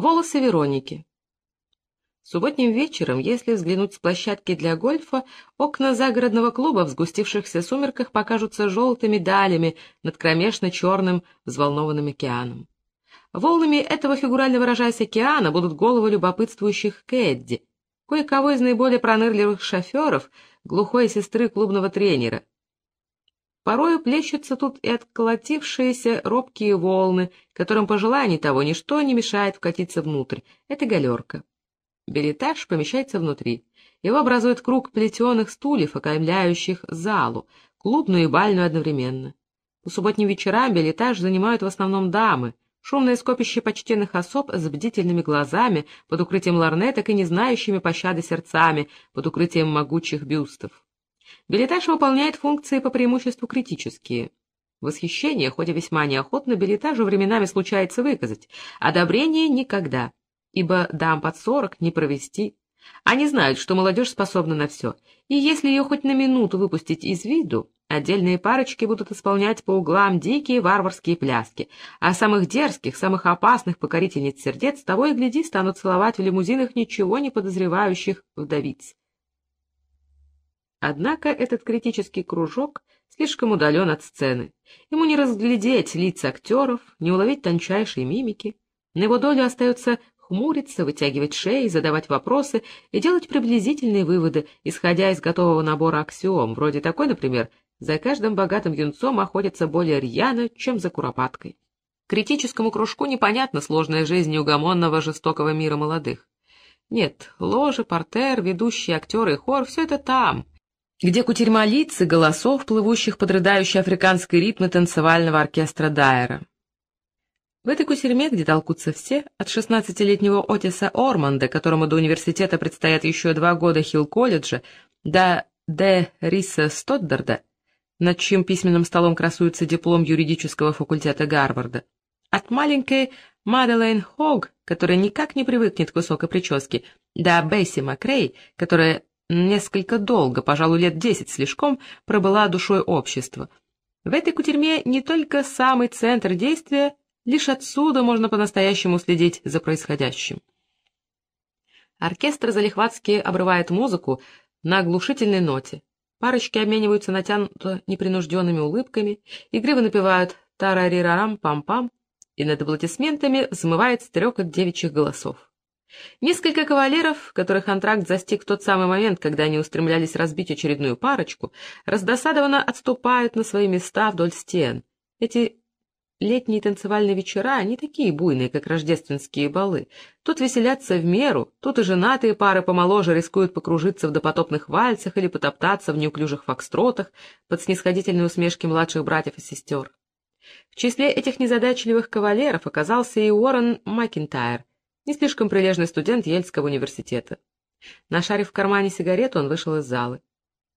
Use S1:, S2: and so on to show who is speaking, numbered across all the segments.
S1: Волосы Вероники. Субботним вечером, если взглянуть с площадки для гольфа, окна загородного клуба в сгустившихся сумерках покажутся желтыми далями над кромешно черным взволнованным океаном. Волнами этого, фигурально выражаясь, океана будут головы любопытствующих Кэдди, кое-кого из наиболее пронырливых шоферов, глухой сестры клубного тренера, Порою плещутся тут и отколотившиеся робкие волны, которым по желанию того ничто не мешает вкатиться внутрь. Это галерка. Билетаж помещается внутри. Его образует круг плетеных стульев, окаймляющих залу, клубную и бальную одновременно. По субботним вечерам билетаж занимают в основном дамы, шумное скопище почтенных особ с бдительными глазами, под укрытием ларнеток и не знающими пощады сердцами, под укрытием могучих бюстов. Билетаж выполняет функции по преимуществу критические. Восхищение, хоть и весьма неохотно, билетажу временами случается выказать, одобрение никогда, ибо дам под сорок не провести. Они знают, что молодежь способна на все, и если ее хоть на минуту выпустить из виду, отдельные парочки будут исполнять по углам дикие варварские пляски, а самых дерзких, самых опасных покорительниц сердец того и гляди станут целовать в лимузинах ничего не подозревающих вдовиц. Однако этот критический кружок слишком удален от сцены. Ему не разглядеть лица актеров, не уловить тончайшие мимики. На его долю остается хмуриться, вытягивать шеи, задавать вопросы и делать приблизительные выводы, исходя из готового набора аксиом, вроде такой, например, «За каждым богатым юнцом охотятся более рьяно, чем за куропаткой». Критическому кружку непонятна сложная жизнь неугомонного жестокого мира молодых. Нет, ложи, портер, ведущие актеры и хор — все это там, где кутерьма лиц и голосов, плывущих под рыдающие африканские ритмы танцевального оркестра Дайера. В этой кутерьме, где толкутся все, от шестнадцатилетнего Отиса Орманда, которому до университета предстоят еще два года Хилл-колледжа, до Д. Риса Стоддарда, над чьим письменным столом красуется диплом юридического факультета Гарварда, от маленькой Маделейн Хог, которая никак не привыкнет к высокой прическе, до Бесси Макрей, которая несколько долго, пожалуй, лет десять слишком, пробыла душой общества. В этой кутерьме не только самый центр действия, лишь отсюда можно по-настоящему следить за происходящим. Оркестр залихватски обрывает музыку на оглушительной ноте. Парочки обмениваются натянуто непринужденными улыбками, игриво напевают «Тарарирарам пам-пам», и над аплодисментами взмывает стрекот девичьих голосов. Несколько кавалеров, которых антракт застиг в тот самый момент, когда они устремлялись разбить очередную парочку, раздосадованно отступают на свои места вдоль стен. Эти летние танцевальные вечера не такие буйные, как рождественские балы. Тут веселятся в меру, тут и женатые пары помоложе рискуют покружиться в допотопных вальсах или потоптаться в неуклюжих фокстротах под снисходительные усмешки младших братьев и сестер. В числе этих незадачливых кавалеров оказался и Уоррен Макинтайр, не слишком прилежный студент Ельского университета. Нашарив в кармане сигарету, он вышел из залы.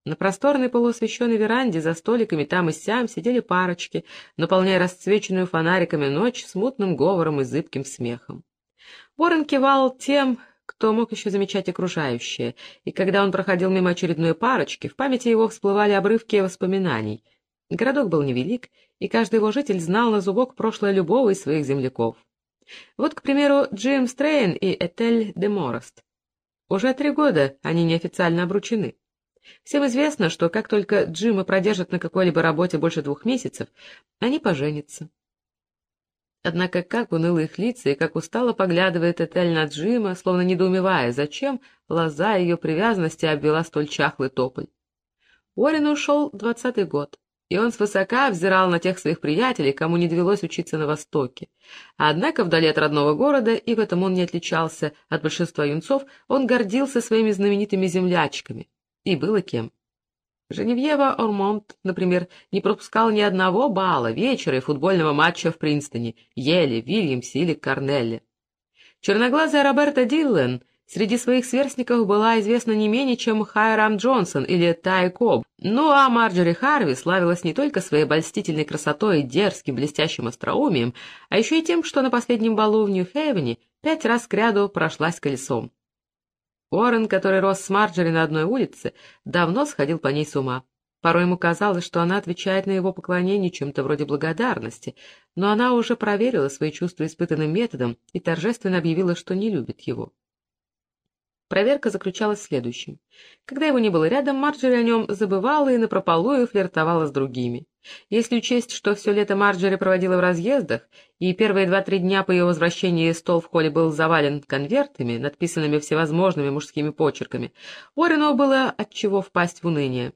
S1: На просторной полуосвещенной веранде за столиками там и сям сидели парочки, наполняя расцвеченную фонариками ночь смутным говором и зыбким смехом. Уоррен кивал тем, кто мог еще замечать окружающее, и когда он проходил мимо очередной парочки, в памяти его всплывали обрывки воспоминаний. Городок был невелик, и каждый его житель знал на зубок прошлое любого из своих земляков. Вот, к примеру, Джим Стрейн и Этель де Морост. Уже три года они неофициально обручены. Всем известно, что как только Джима продержат на какой-либо работе больше двух месяцев, они поженятся. Однако как уныло их лица и как устало поглядывает Этель на Джима, словно недоумевая, зачем лоза ее привязанности обвела столь чахлый тополь. Уоррен ушел двадцатый год и он свысока взирал на тех своих приятелей, кому не довелось учиться на Востоке. Однако вдали от родного города, и в этом он не отличался от большинства юнцов, он гордился своими знаменитыми землячками. И было кем. Женевьева Ормонт, например, не пропускал ни одного бала, вечера и футбольного матча в Принстоне, Еле, Вильямсе или Корнелле. Черноглазая Роберта Диллен — Среди своих сверстников была известна не менее, чем Хайрам Джонсон или Тай Коб. Ну а Марджори Харви славилась не только своей обольстительной красотой и дерзким блестящим остроумием, а еще и тем, что на последнем балу в Нью-Хейвене пять раз кряду прошлась колесом. Уоррен, который рос с Марджори на одной улице, давно сходил по ней с ума. Порой ему казалось, что она отвечает на его поклонение чем-то вроде благодарности, но она уже проверила свои чувства испытанным методом и торжественно объявила, что не любит его. Проверка заключалась в следующем. Когда его не было рядом, Марджери о нем забывала и напропалую флиртовала с другими. Если учесть, что все лето Марджери проводила в разъездах, и первые два-три дня по ее возвращении стол в холле был завален конвертами, надписанными всевозможными мужскими почерками, Уоррену было отчего впасть в уныние.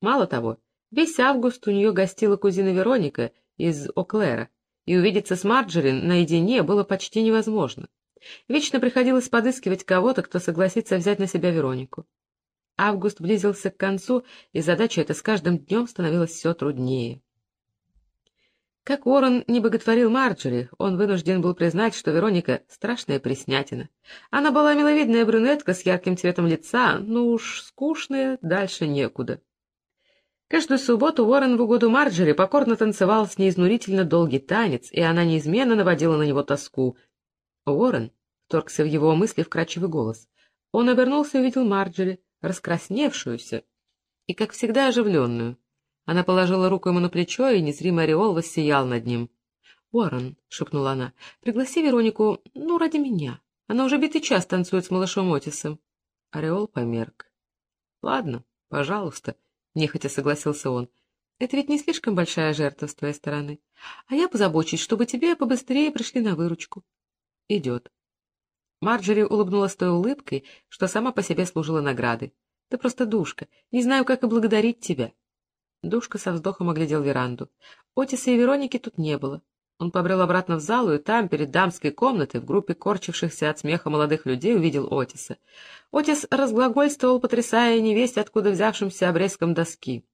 S1: Мало того, весь август у нее гостила кузина Вероника из Оклера, и увидеться с Марджери наедине было почти невозможно. Вечно приходилось подыскивать кого-то, кто согласится взять на себя Веронику. Август близился к концу, и задача эта с каждым днем становилась все труднее. Как Уоррен не боготворил Марджери, он вынужден был признать, что Вероника — страшная преснятина. Она была миловидная брюнетка с ярким цветом лица, но уж скучная, дальше некуда. Каждую субботу Уоррен в угоду Марджери покорно танцевал с ней изнурительно долгий танец, и она неизменно наводила на него тоску. Уоррен вторгся в его мысли вкрадчивый голос. Он обернулся и увидел Марджери, раскрасневшуюся и, как всегда, оживленную. Она положила руку ему на плечо, и незримый ореол воссиял над ним. — Уоррен, — шепнула она, — пригласи Веронику, ну, ради меня. Она уже битый час танцует с малышом Отисом. Ореол померк. — Ладно, пожалуйста, — нехотя согласился он. — Это ведь не слишком большая жертва с твоей стороны. А я позабочусь, чтобы тебе побыстрее пришли на выручку. — Идет. Марджери улыбнулась той улыбкой, что сама по себе служила наградой. — Ты просто душка. Не знаю, как и благодарить тебя. Душка со вздохом оглядел веранду. Отиса и Вероники тут не было. Он побрел обратно в залу, и там, перед дамской комнатой, в группе корчившихся от смеха молодых людей, увидел Отиса. Отис разглагольствовал, потрясая невесть, откуда взявшимся обрезком доски.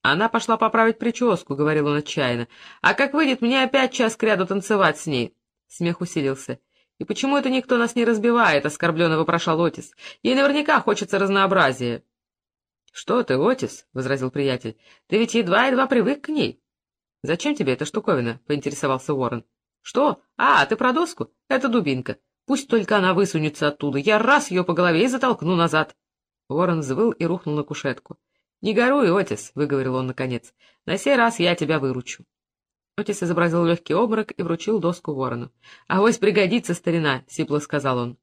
S1: «Она пошла поправить прическу», — говорил он отчаянно. «А как выйдет, мне опять час кряду танцевать с ней». Смех усилился. «И почему это никто нас не разбивает?» — оскорбленно вопрошал Отис. «Ей наверняка хочется разнообразия». «Что ты, Отис?» — возразил приятель. «Ты ведь едва-едва привык к ней». «Зачем тебе эта штуковина?» — поинтересовался Уоррен. «Что? А, ты про доску? Это дубинка. Пусть только она высунется оттуда. Я раз ее по голове и затолкну назад». Уоррен взвыл и рухнул на кушетку. «Не горуй, Отис», — выговорил он наконец. «На сей раз я тебя выручу». Отис изобразил легкий обморок и вручил доску ворону. — Авось пригодится, старина, — сипло сказал он.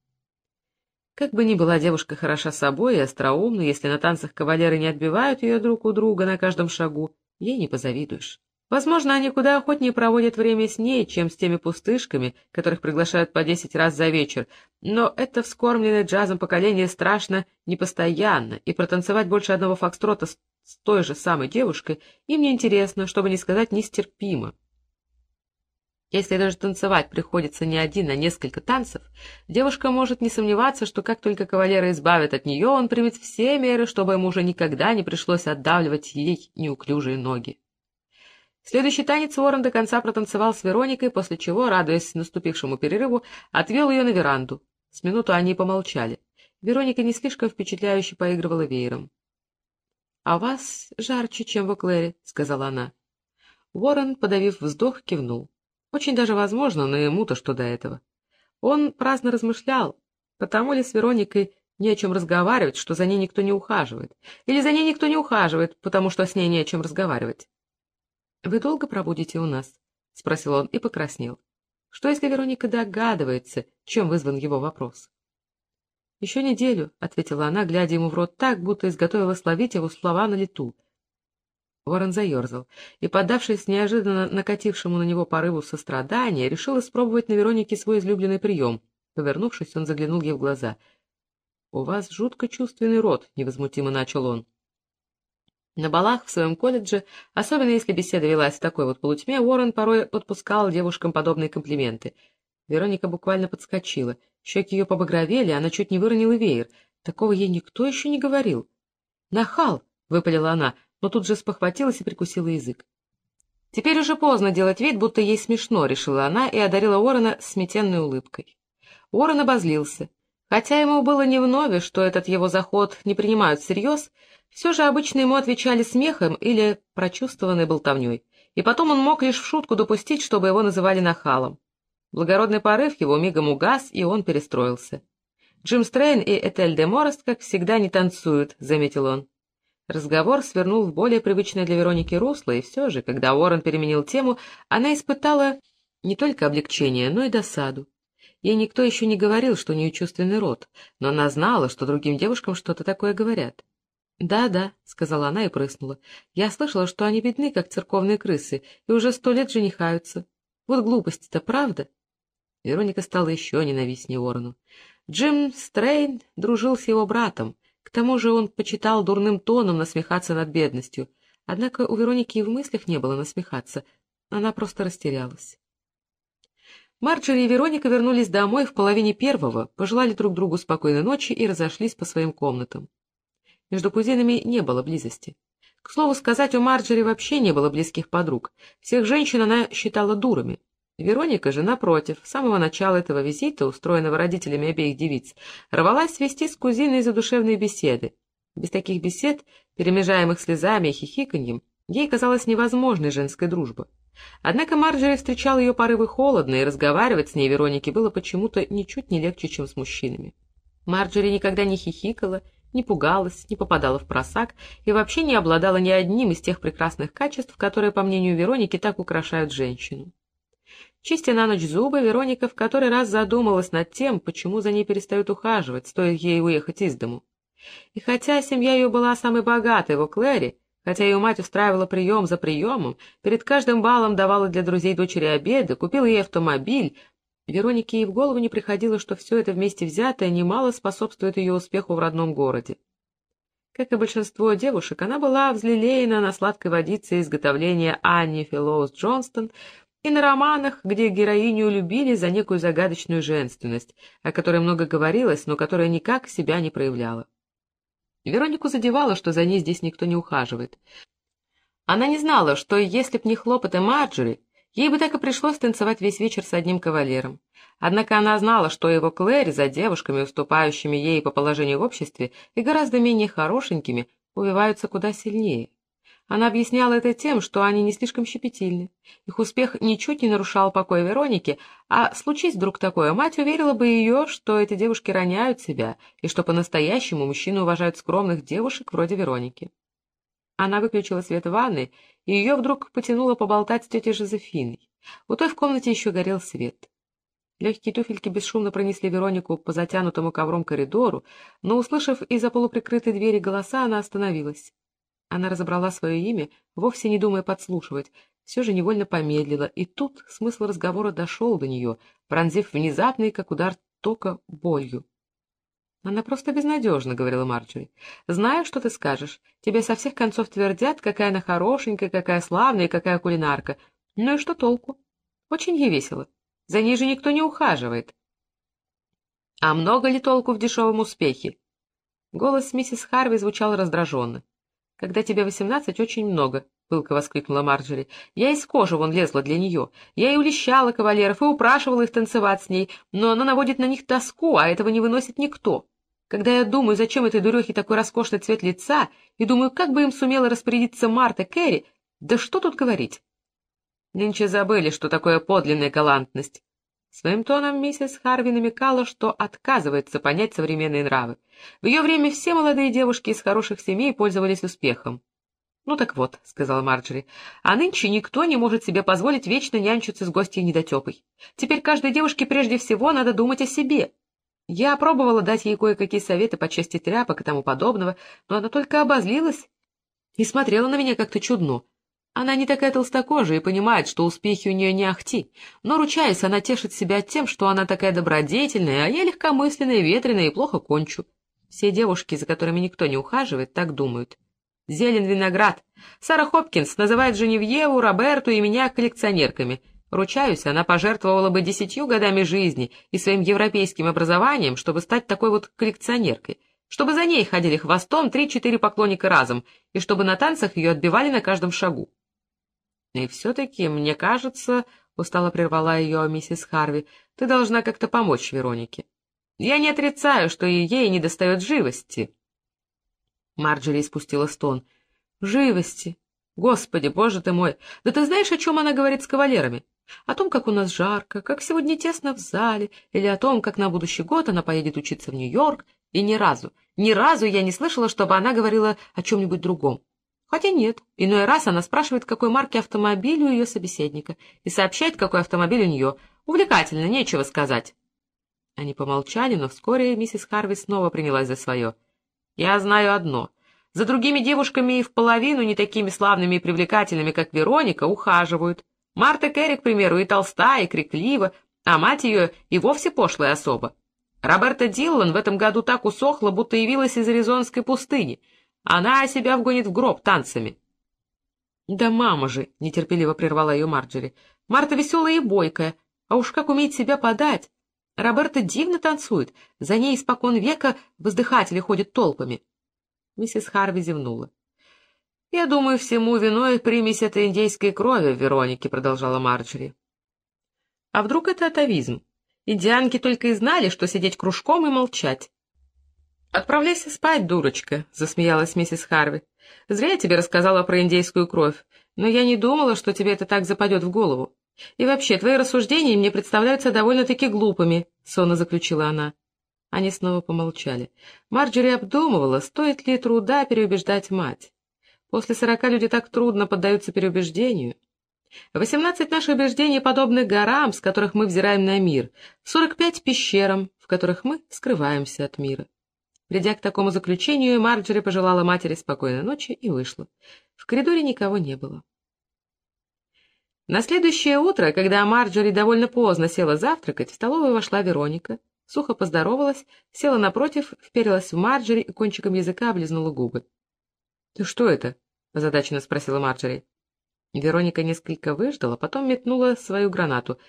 S1: Как бы ни была девушка хороша собой и остроумна, если на танцах кавалеры не отбивают ее друг у друга на каждом шагу, ей не позавидуешь. Возможно, они куда охотнее проводят время с ней, чем с теми пустышками, которых приглашают по десять раз за вечер, но это вскормленное джазом поколение страшно непостоянно, и протанцевать больше одного фокстрота с, той же самой девушкой им неинтересно, чтобы не сказать нестерпимо. Если даже танцевать приходится не один, а несколько танцев, девушка может не сомневаться, что как только кавалера избавят от нее, он примет все меры, чтобы ему уже никогда не пришлось отдавливать ей неуклюжие ноги. Следующий танец Уоррен до конца протанцевал с Вероникой, после чего, радуясь наступившему перерыву, отвел ее на веранду. С минуту они помолчали. Вероника не слишком впечатляюще поигрывала веером. — А вас жарче, чем в Эклере, — сказала она. Уоррен, подавив вздох, кивнул. Очень даже возможно, но ему-то что до этого. Он праздно размышлял, потому ли с Вероникой не о чем разговаривать, что за ней никто не ухаживает, или за ней никто не ухаживает, потому что с ней не о чем разговаривать. — Вы долго пробудете у нас? — спросил он и покраснел. Что, если Вероника догадывается, чем вызван его вопрос? — Еще неделю, — ответила она, глядя ему в рот так, будто изготовила словить его слова на лету. Ворон заерзал и, поддавшись неожиданно накатившему на него порыву сострадания, решил испробовать на Веронике свой излюбленный прием. Повернувшись, он заглянул ей в глаза. — У вас жутко чувственный рот, — невозмутимо начал он. На балах в своем колледже, особенно если беседа велась в такой вот полутьме, Уоррен порой подпускал девушкам подобные комплименты. Вероника буквально подскочила. Щеки ее побагровели, она чуть не выронила веер. Такого ей никто еще не говорил. «Нахал!» — выпалила она, но тут же спохватилась и прикусила язык. «Теперь уже поздно делать вид, будто ей смешно», — решила она и одарила Уоррена сметенной улыбкой. Уоррен обозлился. Хотя ему было не вновь, что этот его заход не принимают всерьез, все же обычно ему отвечали смехом или прочувствованной болтовней, и потом он мог лишь в шутку допустить, чтобы его называли нахалом. Благородный порыв его мигом угас, и он перестроился. «Джим Стрейн и Этель де Морест, как всегда, не танцуют», — заметил он. Разговор свернул в более привычное для Вероники русло, и все же, когда Уоррен переменил тему, она испытала не только облегчение, но и досаду. Ей никто еще не говорил, что у нее чувственный рот, но она знала, что другим девушкам что-то такое говорят. «Да-да», — сказала она и прыснула. «Я слышала, что они бедны, как церковные крысы, и уже сто лет женихаются. Вот глупости-то, правда?» Вероника стала еще ненавистнее Уоррену. Джим Стрейн дружил с его братом. К тому же он почитал дурным тоном насмехаться над бедностью. Однако у Вероники и в мыслях не было насмехаться. Она просто растерялась. Марджери и Вероника вернулись домой в половине первого, пожелали друг другу спокойной ночи и разошлись по своим комнатам. Между кузинами не было близости. К слову сказать, у Марджери вообще не было близких подруг. Всех женщин она считала дурами. Вероника же, напротив, с самого начала этого визита, устроенного родителями обеих девиц, рвалась вести с кузиной задушевные беседы. Без таких бесед, перемежаемых слезами и хихиканьем, ей казалась невозможной женская дружба. Однако Марджери встречал ее порывы холодно, и разговаривать с ней Веронике было почему-то ничуть не легче, чем с мужчинами. Марджери никогда не хихикала, не пугалась, не попадала в просак и вообще не обладала ни одним из тех прекрасных качеств, которые, по мнению Вероники, так украшают женщину. Чистя на ночь зубы, Вероника в который раз задумалась над тем, почему за ней перестают ухаживать, стоит ей уехать из дому. И хотя семья ее была самой богатой в Оклэре, Хотя ее мать устраивала прием за приемом, перед каждым балом давала для друзей дочери обеды, купила ей автомобиль, Веронике и в голову не приходило, что все это вместе взятое немало способствует ее успеху в родном городе. Как и большинство девушек, она была взлелеена на сладкой водице изготовления Анни Филлоус Джонстон и на романах, где героиню любили за некую загадочную женственность, о которой много говорилось, но которая никак себя не проявляла. Веронику задевало, что за ней здесь никто не ухаживает. Она не знала, что если б не хлопоты Марджери, ей бы так и пришлось танцевать весь вечер с одним кавалером. Однако она знала, что его Клэри за девушками, уступающими ей по положению в обществе и гораздо менее хорошенькими, увиваются куда сильнее. Она объясняла это тем, что они не слишком щепетильны. Их успех ничуть не нарушал покой Вероники, а случись вдруг такое, мать уверила бы ее, что эти девушки роняют себя, и что по-настоящему мужчины уважают скромных девушек вроде Вероники. Она выключила свет в ванной, и ее вдруг потянуло поболтать с тетей Жозефиной. У той в комнате еще горел свет. Легкие туфельки бесшумно пронесли Веронику по затянутому ковром коридору, но, услышав из-за полуприкрытой двери голоса, она остановилась. Она разобрала свое имя, вовсе не думая подслушивать, все же невольно помедлила, и тут смысл разговора дошел до нее, пронзив внезапный, как удар тока, болью. «Она просто безнадежна», — говорила Марджори. «Знаю, что ты скажешь. Тебе со всех концов твердят, какая она хорошенькая, какая славная и какая кулинарка. Ну и что толку? Очень ей весело. За ней же никто не ухаживает». «А много ли толку в дешевом успехе?» Голос миссис Харви звучал раздраженно. Когда тебе восемнадцать, очень много, — пылко воскликнула Марджери. Я из кожи вон лезла для нее. Я и улещала кавалеров, и упрашивала их танцевать с ней, но она наводит на них тоску, а этого не выносит никто. Когда я думаю, зачем этой дурехе такой роскошный цвет лица, и думаю, как бы им сумела распорядиться Марта Кэрри, да что тут говорить? Нынче забыли, что такое подлинная галантность. Своим тоном миссис Харви намекала, что отказывается понять современные нравы. В ее время все молодые девушки из хороших семей пользовались успехом. «Ну так вот», — сказала Марджери, — «а нынче никто не может себе позволить вечно нянчиться с гостьей недотепой. Теперь каждой девушке прежде всего надо думать о себе. Я пробовала дать ей кое-какие советы по части тряпок и тому подобного, но она только обозлилась и смотрела на меня как-то чудно. Она не такая толстокожая и понимает, что успехи у нее не ахти, но, ручаясь, она тешит себя тем, что она такая добродетельная, а я легкомысленная, ветреная и плохо кончу. Все девушки, за которыми никто не ухаживает, так думают. Зелен виноград. Сара Хопкинс называет Женевьеву, Роберту и меня коллекционерками. Ручаюсь, она пожертвовала бы десятью годами жизни и своим европейским образованием, чтобы стать такой вот коллекционеркой, чтобы за ней ходили хвостом три-четыре поклонника разом, и чтобы на танцах ее отбивали на каждом шагу. И все-таки, мне кажется, — устало прервала ее миссис Харви, — ты должна как-то помочь Веронике. Я не отрицаю, что и ей недостает живости. Марджери испустила стон. Живости. Господи, боже ты мой! Да ты знаешь, о чем она говорит с кавалерами? О том, как у нас жарко, как сегодня тесно в зале, или о том, как на будущий год она поедет учиться в Нью-Йорк, и ни разу, ни разу я не слышала, чтобы она говорила о чем-нибудь другом. Хотя нет, иной раз она спрашивает, какой марки автомобиль у ее собеседника, и сообщает, какой автомобиль у нее. Увлекательно, нечего сказать. Они помолчали, но вскоре миссис Харви снова принялась за свое. «Я знаю одно. За другими девушками и в половину не такими славными и привлекательными, как Вероника, ухаживают. Марта Керри, к примеру, и толстая, и криклива, а мать ее и вовсе пошлая особа. Роберта Диллан в этом году так усохла, будто явилась из Аризонской пустыни. Она себя вгонит в гроб танцами. — Да мама же! — нетерпеливо прервала ее Марджери. — Марта веселая и бойкая, а уж как умеет себя подать! Роберта дивно танцует, за ней испокон века воздыхатели ходят толпами. Миссис Харви зевнула. — Я думаю, всему виной примесь этой индейской крови в Веронике, — продолжала Марджери. — А вдруг это атовизм? Индианки только и знали, что сидеть кружком и молчать. — Отправляйся спать, дурочка, — засмеялась миссис Харви. — Зря я тебе рассказала про индейскую кровь, но я не думала, что тебе это так западет в голову. И вообще, твои рассуждения мне представляются довольно-таки глупыми, — сонно заключила она. Они снова помолчали. Марджери обдумывала, стоит ли труда переубеждать мать. После сорока люди так трудно поддаются переубеждению. Восемнадцать наших убеждений подобны горам, с которых мы взираем на мир, сорок пять пещерам, в которых мы скрываемся от мира. Придя к такому заключению, Марджери пожелала матери спокойной ночи и вышла. В коридоре никого не было. На следующее утро, когда Марджери довольно поздно села завтракать, в столовую вошла Вероника, сухо поздоровалась, села напротив, вперилась в Марджери и кончиком языка облизнула губы. — Ты что это? — озадаченно спросила Марджери. Вероника несколько выждала, потом метнула свою гранату.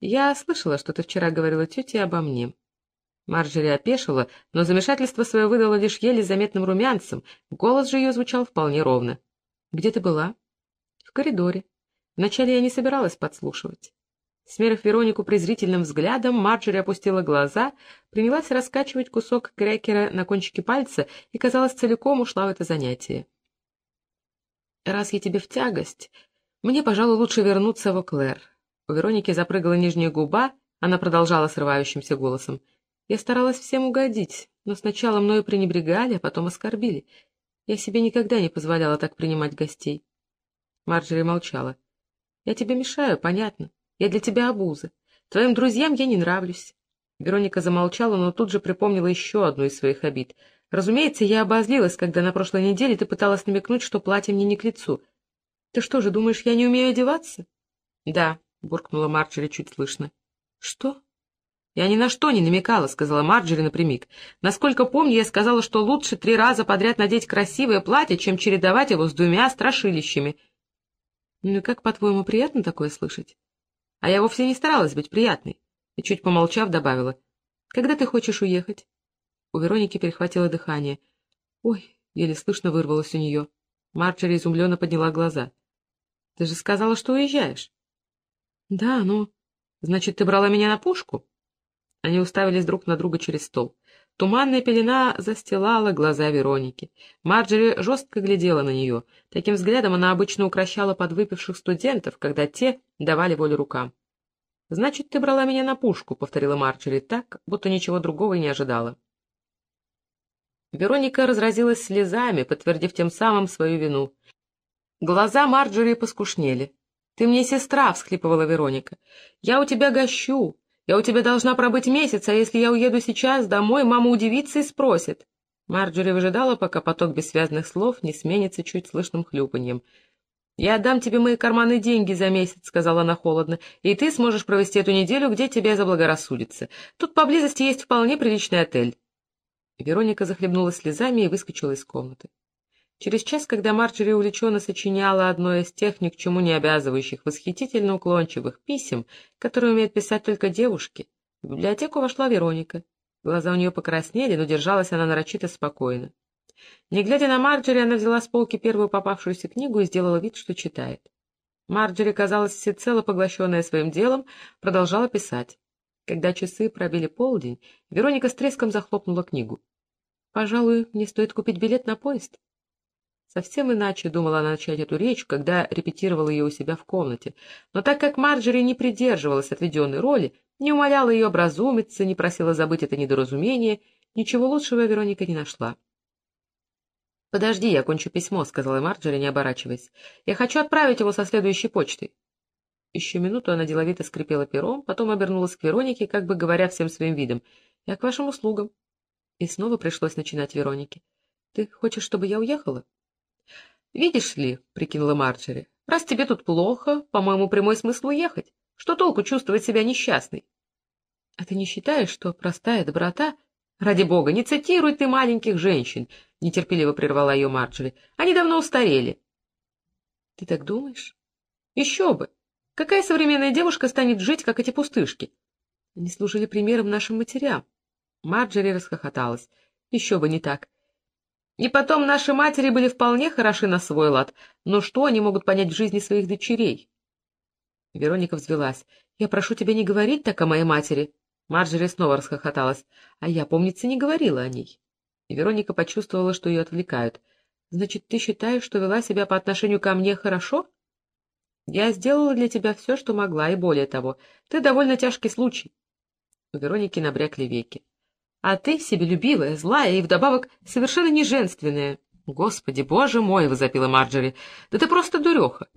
S1: «Я слышала, что ты вчера говорила тете обо мне». Марджери опешила, но замешательство свое выдало лишь еле заметным румянцем, голос же ее звучал вполне ровно. «Где ты была?» «В коридоре. Вначале я не собиралась подслушивать». Смерив Веронику презрительным взглядом, Марджери опустила глаза, принялась раскачивать кусок крекера на кончике пальца и, казалось, целиком ушла в это занятие раз я тебе в тягость, мне, пожалуй, лучше вернуться в Оклер. У Вероники запрыгала нижняя губа, она продолжала срывающимся голосом. Я старалась всем угодить, но сначала мною пренебрегали, а потом оскорбили. Я себе никогда не позволяла так принимать гостей. Марджери молчала. — Я тебе мешаю, понятно. Я для тебя обуза. Твоим друзьям я не нравлюсь. Вероника замолчала, но тут же припомнила еще одну из своих обид — Разумеется, я обозлилась, когда на прошлой неделе ты пыталась намекнуть, что платье мне не к лицу. Ты что же, думаешь, я не умею одеваться? — Да, — буркнула Марджери чуть слышно. — Что? — Я ни на что не намекала, — сказала Марджери напрямик. Насколько помню, я сказала, что лучше три раза подряд надеть красивое платье, чем чередовать его с двумя страшилищами. — Ну как, по-твоему, приятно такое слышать? А я вовсе не старалась быть приятной. И чуть помолчав, добавила. — Когда ты хочешь уехать? У Вероники перехватило дыхание. «Ой!» — еле слышно вырвалось у нее. Марджери изумленно подняла глаза. «Ты же сказала, что уезжаешь». «Да, ну...» «Значит, ты брала меня на пушку?» Они уставились друг на друга через стол. Туманная пелена застилала глаза Вероники. Марджери жестко глядела на нее. Таким взглядом она обычно укращала подвыпивших студентов, когда те давали волю рукам. «Значит, ты брала меня на пушку», — повторила Марджери так, будто ничего другого и не ожидала. Вероника разразилась слезами, подтвердив тем самым свою вину. Глаза Марджори поскушнели. — Ты мне сестра, — всхлипывала Вероника. — Я у тебя гощу. Я у тебя должна пробыть месяц, а если я уеду сейчас домой, мама удивится и спросит. Марджори выжидала, пока поток бессвязных слов не сменится чуть слышным хлюпаньем. — Я отдам тебе мои карманные деньги за месяц, — сказала она холодно, — и ты сможешь провести эту неделю, где тебе заблагорассудится. Тут поблизости есть вполне приличный отель. Вероника захлебнулась слезами и выскочила из комнаты. Через час, когда Марджери увлеченно сочиняла одно из тех ни к чему не обязывающих, восхитительно уклончивых писем, которые умеют писать только девушки, в библиотеку вошла Вероника. Глаза у нее покраснели, но держалась она нарочито спокойно. Не глядя на Марджери, она взяла с полки первую попавшуюся книгу и сделала вид, что читает. Марджери, казалось, всецело поглощенная своим делом, продолжала писать. Когда часы пробили полдень, Вероника с треском захлопнула книгу. — Пожалуй, мне стоит купить билет на поезд. Совсем иначе думала она начать эту речь, когда репетировала ее у себя в комнате. Но так как Марджери не придерживалась отведенной роли, не умоляла ее образумиться, не просила забыть это недоразумение, ничего лучшего Вероника не нашла. «Подожди, я кончу письмо», — сказала Марджери, не оборачиваясь. «Я хочу отправить его со следующей почтой». Еще минуту она деловито скрипела пером, потом обернулась к Веронике, как бы говоря всем своим видом. «Я к вашим услугам». И снова пришлось начинать Веронике. «Ты хочешь, чтобы я уехала?» «Видишь ли», — прикинула Марджери, — «раз тебе тут плохо, по-моему, прямой смысл уехать. Что толку чувствовать себя несчастной?» «А ты не считаешь, что простая доброта...» «Ради бога, не цитируй ты маленьких женщин», — нетерпеливо прервала ее Марджери. «Они давно устарели». «Ты так думаешь?» «Еще бы! Какая современная девушка станет жить, как эти пустышки?» Они служили примером нашим матерям. Марджери расхохоталась. «Еще бы не так. И потом наши матери были вполне хороши на свой лад, но что они могут понять в жизни своих дочерей? Вероника взвелась. «Я прошу тебя не говорить так о моей матери». Марджери снова расхохоталась. «А я, помнится, не говорила о ней». И Вероника почувствовала, что ее отвлекают. «Значит, ты считаешь, что вела себя по отношению ко мне хорошо?» «Я сделала для тебя все, что могла, и более того. Ты довольно тяжкий случай». У Вероники набрякли веки. А ты себелюбивая, злая и вдобавок совершенно не женственная. Господи, боже мой, — возопила Марджери, — да ты просто дуреха.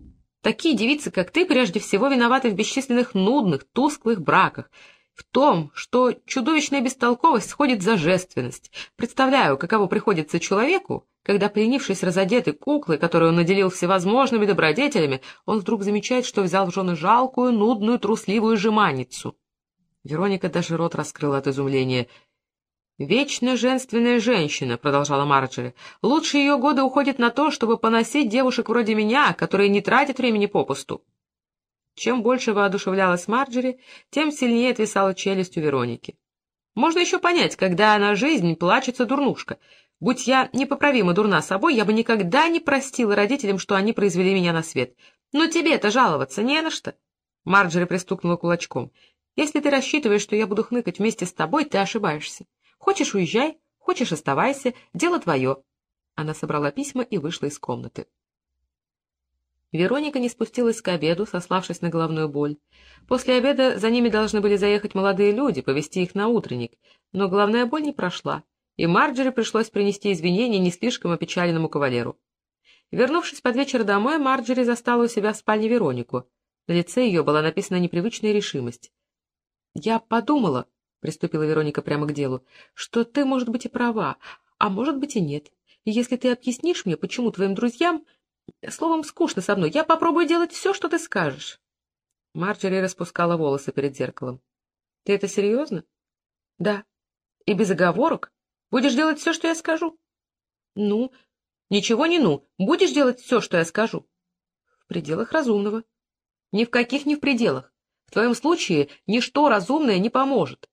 S1: Такие девицы, как ты, прежде всего виноваты в бесчисленных нудных, тусклых браках, в том, что чудовищная бестолковость сходит за жественность. Представляю, каково приходится человеку, когда, пленившись разодетой куклой, которую он наделил всевозможными добродетелями, он вдруг замечает, что взял в жены жалкую, нудную, трусливую жеманницу. Вероника даже рот раскрыла от изумления — «Вечно женственная женщина», — продолжала Марджери. «Лучше ее годы уходят на то, чтобы поносить девушек вроде меня, которые не тратят времени попусту». Чем больше воодушевлялась Марджери, тем сильнее отвисала челюсть у Вероники. Можно еще понять, когда на жизнь плачется дурнушка. Будь я непоправимо дурна собой, я бы никогда не простила родителям, что они произвели меня на свет. Но тебе-то жаловаться не на что. Марджери пристукнула кулачком. Если ты рассчитываешь, что я буду хныкать вместе с тобой, ты ошибаешься. Хочешь — уезжай, хочешь — оставайся, дело твое. Она собрала письма и вышла из комнаты. Вероника не спустилась к обеду, сославшись на головную боль. После обеда за ними должны были заехать молодые люди, повезти их на утренник, но головная боль не прошла, и Марджери пришлось принести извинения не слишком опечаленному кавалеру. Вернувшись под вечер домой, Марджери застала у себя в спальне Веронику. На лице ее была написана непривычная решимость. «Я подумала», — приступила Вероника прямо к делу, — что ты, может быть, и права, а может быть и нет. И если ты объяснишь мне, почему твоим друзьям... Словом, скучно со мной, я попробую делать все, что ты скажешь. Марджери распускала волосы перед зеркалом. — Ты это серьезно? — Да. — И без оговорок? Будешь делать все, что я скажу? — Ну, ничего не ну. Будешь делать все, что я скажу? — В пределах разумного. — Ни в каких не в пределах. В твоем случае ничто разумное не поможет.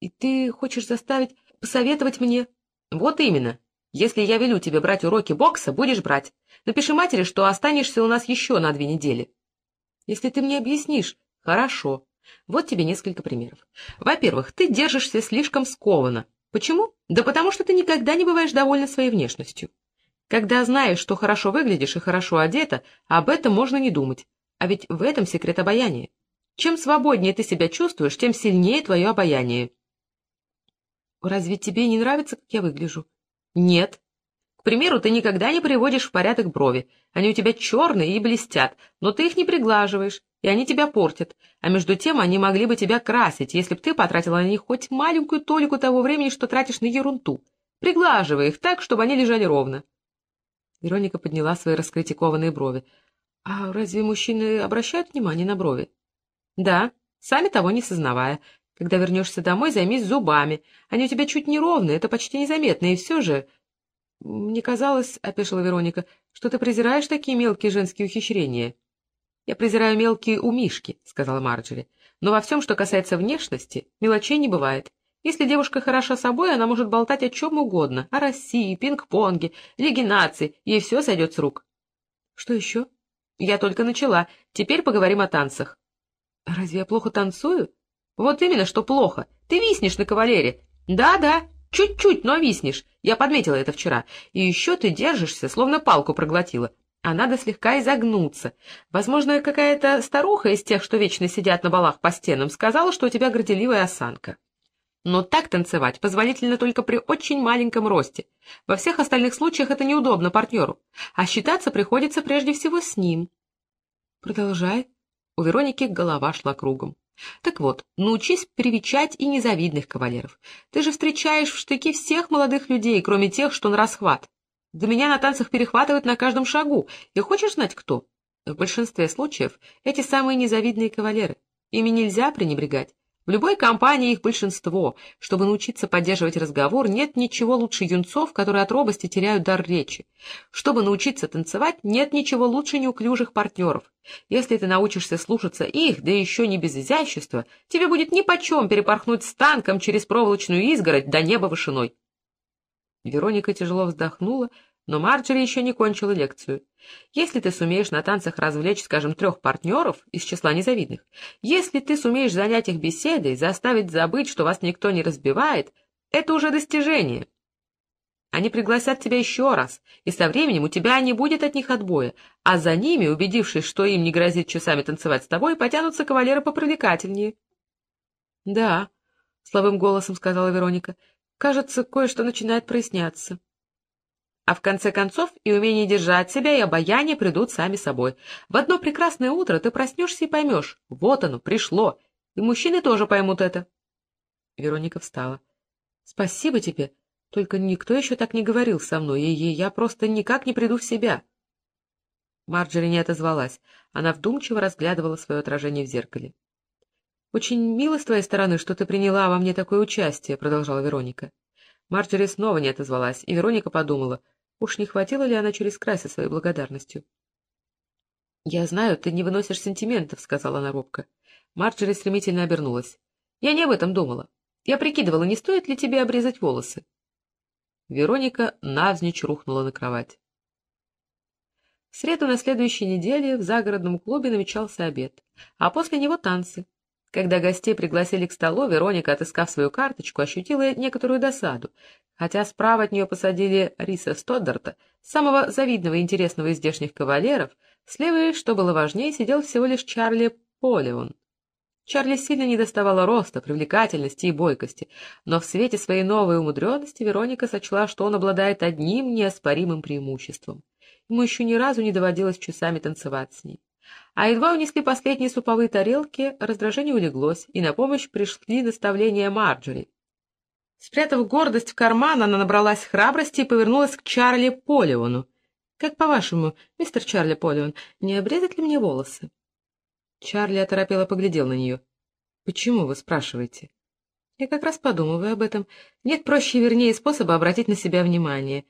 S1: И ты хочешь заставить посоветовать мне? Вот именно. Если я велю тебе брать уроки бокса, будешь брать. Напиши матери, что останешься у нас еще на две недели. Если ты мне объяснишь, хорошо. Вот тебе несколько примеров. Во-первых, ты держишься слишком скованно. Почему? Да потому что ты никогда не бываешь довольна своей внешностью. Когда знаешь, что хорошо выглядишь и хорошо одета, об этом можно не думать. А ведь в этом секрет обаяния. Чем свободнее ты себя чувствуешь, тем сильнее твое обаяние. Разве тебе не нравится, как я выгляжу? Нет. К примеру, ты никогда не приводишь в порядок брови. Они у тебя черные и блестят, но ты их не приглаживаешь, и они тебя портят. А между тем они могли бы тебя красить, если бы ты потратила на них хоть маленькую толику того времени, что тратишь на ерунду. Приглаживай их так, чтобы они лежали ровно. Вероника подняла свои раскритикованные брови. — А разве мужчины обращают внимание на брови? — Да, сами того не сознавая. Когда вернешься домой, займись зубами. Они у тебя чуть не ровные, это почти незаметно, и все же... — Мне казалось, — опешила Вероника, — что ты презираешь такие мелкие женские ухищрения. — Я презираю мелкие умишки, — сказала Марджери. — Но во всем, что касается внешности, мелочей не бывает. Если девушка хороша собой, она может болтать о чем угодно, о России, пинг-понге, лиге наций, ей все сойдет с рук. — Что еще? — Я только начала. Теперь поговорим о танцах. — Разве я плохо танцую? — вот именно, что плохо. Ты виснешь на кавалере. Да-да, Чуть-чуть, но виснешь. Я подметила это вчера. И еще ты держишься, словно палку проглотила. А надо слегка изогнуться. Возможно, какая-то старуха из тех, что вечно сидят на балах по стенам, сказала, что у тебя горделивая осанка. Но так танцевать позволительно только при очень маленьком росте. Во всех остальных случаях это неудобно партнеру, а считаться приходится прежде всего с ним. Продолжай. У Вероники голова шла кругом. Так вот, научись привечать и незавидных кавалеров. Ты же встречаешь в штыки всех молодых людей, кроме тех, что на расхват. Да меня на танцах перехватывают на каждом шагу. И хочешь знать, кто? В большинстве случаев эти самые незавидные кавалеры. Ими нельзя пренебрегать. Любой компании их большинство. Чтобы научиться поддерживать разговор, нет ничего лучше юнцов, которые от робости теряют дар речи. Чтобы научиться танцевать, нет ничего лучше неуклюжих партнеров. Если ты научишься слушаться их, да еще не без изящества, тебе будет нипочем перепорхнуть с танком через проволочную изгородь до неба вышиной. Вероника тяжело вздохнула, но Марджери еще не кончила лекцию. Если ты сумеешь на танцах развлечь, скажем, трех партнеров из числа незавидных, если ты сумеешь занять их беседой, заставить забыть, что вас никто не разбивает, это уже достижение. Они пригласят тебя еще раз, и со временем у тебя не будет от них отбоя, а за ними, убедившись, что им не грозит часами танцевать с тобой, потянутся кавалеры попривлекательнее. — Да, — слабым голосом сказала Вероника, — кажется, кое-что начинает проясняться. А в конце концов и умение держать себя, и обаяние придут сами собой. В одно прекрасное утро ты проснешься и поймешь, вот оно, пришло, и мужчины тоже поймут это. Вероника встала. — Спасибо тебе, только никто еще так не говорил со мной, и я просто никак не приду в себя. Марджери не отозвалась. Она вдумчиво разглядывала свое отражение в зеркале. — Очень мило с твоей стороны, что ты приняла во мне такое участие, — продолжала Вероника. Марджери снова не отозвалась, и Вероника подумала, Уж не хватило ли она через край со своей благодарностью? — Я знаю, ты не выносишь сентиментов, — сказала она робко. Марджери стремительно обернулась. — Я не об этом думала. Я прикидывала, не стоит ли тебе обрезать волосы. Вероника навзничь рухнула на кровать. В среду на следующей неделе в загородном клубе намечался обед, а после него танцы. Когда гостей пригласили к столу, Вероника, отыскав свою карточку, ощутила некоторую досаду, хотя справа от нее посадили Риса Стоддарта, самого завидного и интересного из здешних кавалеров, слева, что было важнее, сидел всего лишь Чарли Полеон. Чарли сильно не доставало роста, привлекательности и бойкости, но в свете своей новой умудренности Вероника сочла, что он обладает одним неоспоримым преимуществом. Ему еще ни разу не доводилось часами танцевать с ней. А едва унесли последние суповые тарелки, раздражение улеглось, и на помощь пришли наставления Марджори. Спрятав гордость в карман, она набралась храбрости и повернулась к Чарли Полеону. — Как по-вашему, мистер Чарли Полеон, не обрезать ли мне волосы? Чарли оторопело поглядел на нее. — Почему вы спрашиваете? — Я как раз подумываю об этом. Нет проще и вернее способа обратить на себя внимание.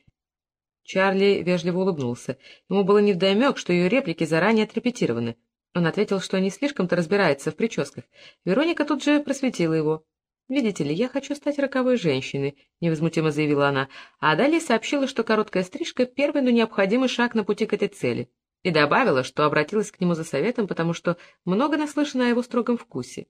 S1: Чарли вежливо улыбнулся. Ему было невдомек, что ее реплики заранее отрепетированы. Он ответил, что не слишком-то разбирается в прическах. Вероника тут же просветила его. «Видите ли, я хочу стать роковой женщиной», — невозмутимо заявила она, а далее сообщила, что короткая стрижка — первый, но необходимый шаг на пути к этой цели, и добавила, что обратилась к нему за советом, потому что много наслышана о его строгом вкусе.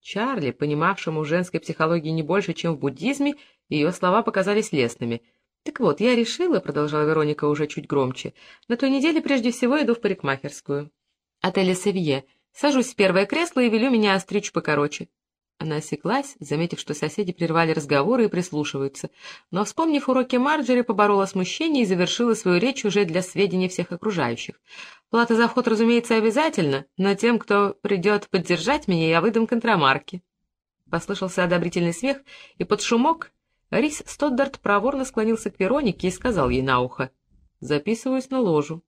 S1: Чарли, понимавшему женской психологии не больше, чем в буддизме, ее слова показались лестными. «Так вот, я решила», — продолжала Вероника уже чуть громче, — «на той неделе прежде всего иду в парикмахерскую. Отель Севье. Сажусь в первое кресло и велю меня остричь покороче. Она осеклась, заметив, что соседи прервали разговоры и прислушиваются, но, вспомнив уроки Марджери, поборола смущение и завершила свою речь уже для сведения всех окружающих. «Плата за вход, разумеется, обязательно, но тем, кто придет поддержать меня, я выдам контрамарки». Послышался одобрительный смех, и под шумок Рис Стоддарт проворно склонился к Веронике и сказал ей на ухо «Записываюсь на ложу».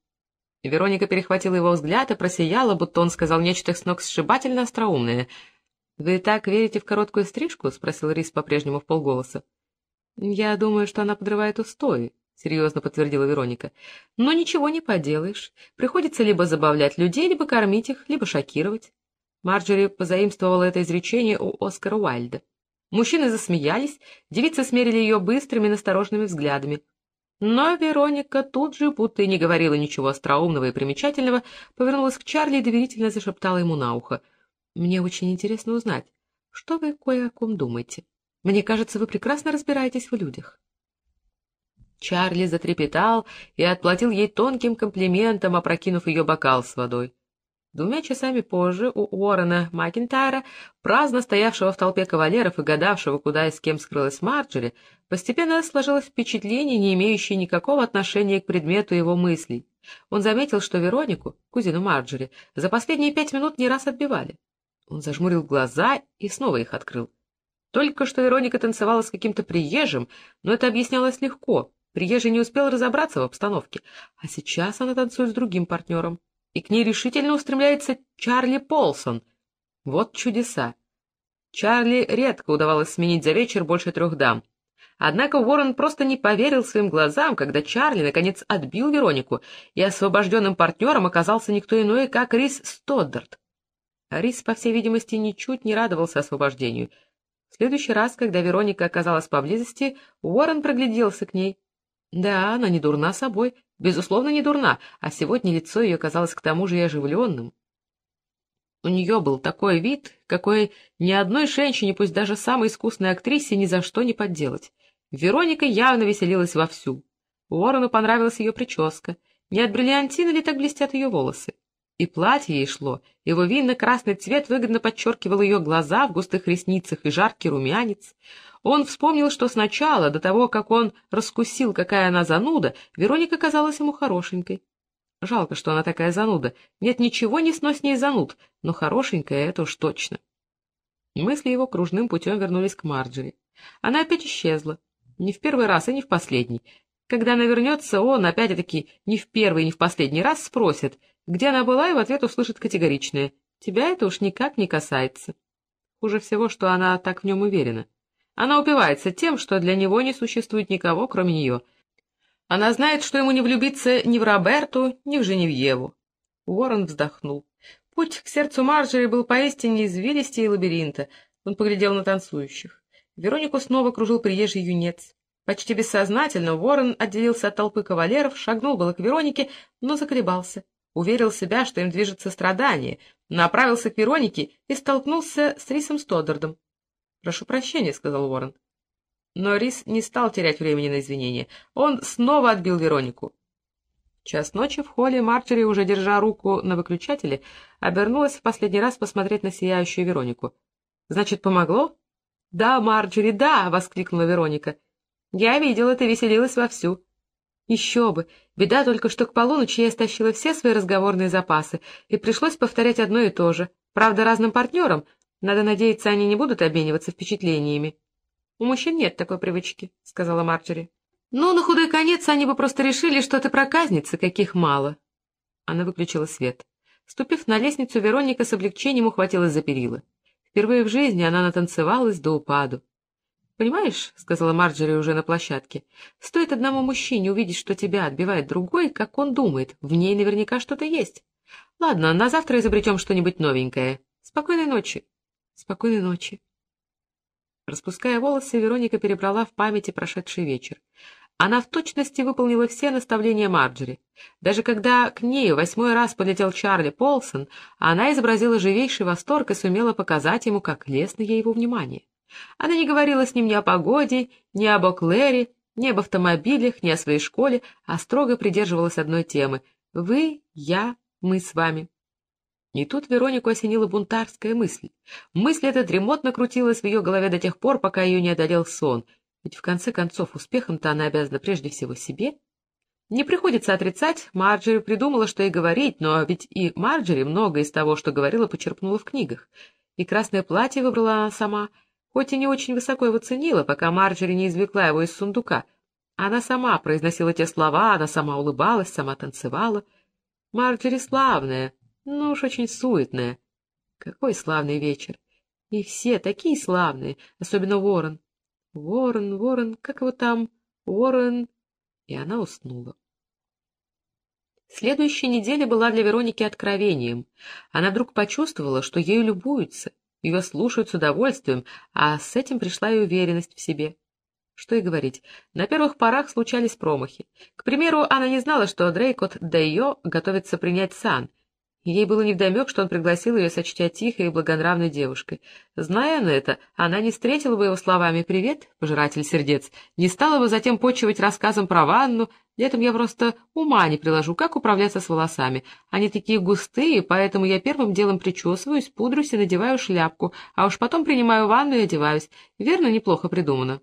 S1: Вероника перехватила его взгляд и просияла, будто он сказал нечто сногсшибательно остроумное — «Вы так верите в короткую стрижку?» — спросил Рис по-прежнему в полголоса. «Я думаю, что она подрывает устои», — серьезно подтвердила Вероника. «Но ничего не поделаешь. Приходится либо забавлять людей, либо кормить их, либо шокировать». Марджори позаимствовала это изречение у Оскара Уайльда. Мужчины засмеялись, девицы смерили ее быстрыми, настороженными взглядами. Но Вероника тут же, будто и не говорила ничего остроумного и примечательного, повернулась к Чарли и доверительно зашептала ему на ухо — мне очень интересно узнать, что вы кое о ком думаете. Мне кажется, вы прекрасно разбираетесь в людях. Чарли затрепетал и отплатил ей тонким комплиментом, опрокинув ее бокал с водой. Двумя часами позже у Уоррена Макинтайра, праздно стоявшего в толпе кавалеров и гадавшего, куда и с кем скрылась Марджери, постепенно сложилось впечатление, не имеющее никакого отношения к предмету его мыслей. Он заметил, что Веронику, кузину Марджери, за последние пять минут не раз отбивали. Он зажмурил глаза и снова их открыл. Только что Вероника танцевала с каким-то приезжим, но это объяснялось легко. Приезжий не успел разобраться в обстановке, а сейчас она танцует с другим партнером и к ней решительно устремляется Чарли Полсон. Вот чудеса. Чарли редко удавалось сменить за вечер больше трех дам. Однако Уоррен просто не поверил своим глазам, когда Чарли, наконец, отбил Веронику, и освобожденным партнером оказался никто иной, как Рис Стоддарт. Рис, по всей видимости, ничуть не радовался освобождению. В следующий раз, когда Вероника оказалась поблизости, Уоррен прогляделся к ней. Да, она не дурна собой, Безусловно, не дурна, а сегодня лицо ее казалось к тому же и оживленным. У нее был такой вид, какой ни одной женщине, пусть даже самой искусной актрисе, ни за что не подделать. Вероника явно веселилась вовсю. Уоррену понравилась ее прическа. Не от бриллиантина ли так блестят ее волосы? И платье ей шло, его винно-красный цвет выгодно подчеркивал ее глаза в густых ресницах и жаркий румянец. Он вспомнил, что сначала, до того, как он раскусил, какая она зануда, Вероника казалась ему хорошенькой. Жалко, что она такая зануда. Нет ничего не сноснее зануд, но хорошенькая — это уж точно. Мысли его кружным путем вернулись к Марджери. Она опять исчезла. Не в первый раз и не в последний. Когда она вернется, он, опять-таки, не в первый и не в последний раз спросит, где она была, и в ответ услышит категоричное «Тебя это уж никак не касается». Хуже всего, что она так в нем уверена. Она упивается тем, что для него не существует никого, кроме нее. Она знает, что ему не влюбиться ни в Роберту, ни в Женевьеву. Уоррен вздохнул. Путь к сердцу Марджери был поистине извилистей лабиринта. Он поглядел на танцующих. Веронику снова кружил приезжий юнец. Почти бессознательно Уоррен отделился от толпы кавалеров, шагнул было к Веронике, но заколебался. Уверил себя, что им движется страдание, направился к Веронике и столкнулся с Рисом Стоддардом. «Прошу прощения», — сказал Уоррен. Но Рис не стал терять времени на извинения. Он снова отбил Веронику. Час ночи в холле Марджери, уже держа руку на выключателе, обернулась в последний раз посмотреть на сияющую Веронику. «Значит, помогло?» «Да, Марджери, да!» — воскликнула Вероника. «Я видела, ты веселилась вовсю». «Еще бы! Беда только, что к полуночи я стащила все свои разговорные запасы, и пришлось повторять одно и то же. Правда, разным партнерам, надо надеяться, они не будут обмениваться впечатлениями. — У мужчин нет такой привычки, — сказала Марджери. — Ну, на худой конец они бы просто решили, что ты проказница, каких мало. Она выключила свет. Ступив на лестницу, Вероника с облегчением ухватилась за перила. Впервые в жизни она натанцевалась до упаду. «Понимаешь», — сказала Марджери уже на площадке, — «стоит одному мужчине увидеть, что тебя отбивает другой, как он думает, в ней наверняка что-то есть. Ладно, на завтра изобретем что-нибудь новенькое. Спокойной ночи». Спокойной ночи. Распуская волосы, Вероника перебрала в памяти прошедший вечер. Она в точности выполнила все наставления Марджери. Даже когда к ней восьмой раз полетел Чарли Полсон, она изобразила живейший восторг и сумела показать ему, как лестно ей его внимание. Она не говорила с ним ни о погоде, ни об Оклере, ни об автомобилях, ни о своей школе, а строго придерживалась одной темы — «Вы, я, мы с вами». И тут Веронику осенила бунтарская мысль. Мысль эта дремотно крутилась в ее голове до тех пор, пока ее не одолел сон. Ведь в конце концов успехом-то она обязана прежде всего себе. Не приходится отрицать, Марджери придумала, что и говорить, но ведь и Марджери многое из того, что говорила, почерпнула в книгах. И красное платье выбрала она сама, хоть и не очень высоко его ценила, пока Марджери не извлекла его из сундука. Она сама произносила те слова, она сама улыбалась, сама танцевала. Марджери славная, ну уж очень суетная. Какой славный вечер. И все такие славные, особенно Ворон. Ворон, Ворон, как его там? Ворон. И она уснула. Следующая неделя была для Вероники откровением. Она вдруг почувствовала, что ею любуются, ее слушают с удовольствием, а с этим пришла и уверенность в себе. Что и говорить, на первых порах случались промахи. К примеру, она не знала, что Дрейкот Дейо готовится принять сан, Ей было невдомек, что он пригласил ее сочтя тихой и благонравной девушкой. Зная на это, она не встретила бы его словами «Привет, пожиратель сердец», не стала бы затем почивать рассказом про ванну. Летом я просто ума не приложу, как управляться с волосами. Они такие густые, поэтому я первым делом причесываюсь, пудрюсь и надеваю шляпку, а уж потом принимаю ванну и одеваюсь. Верно, неплохо придумано.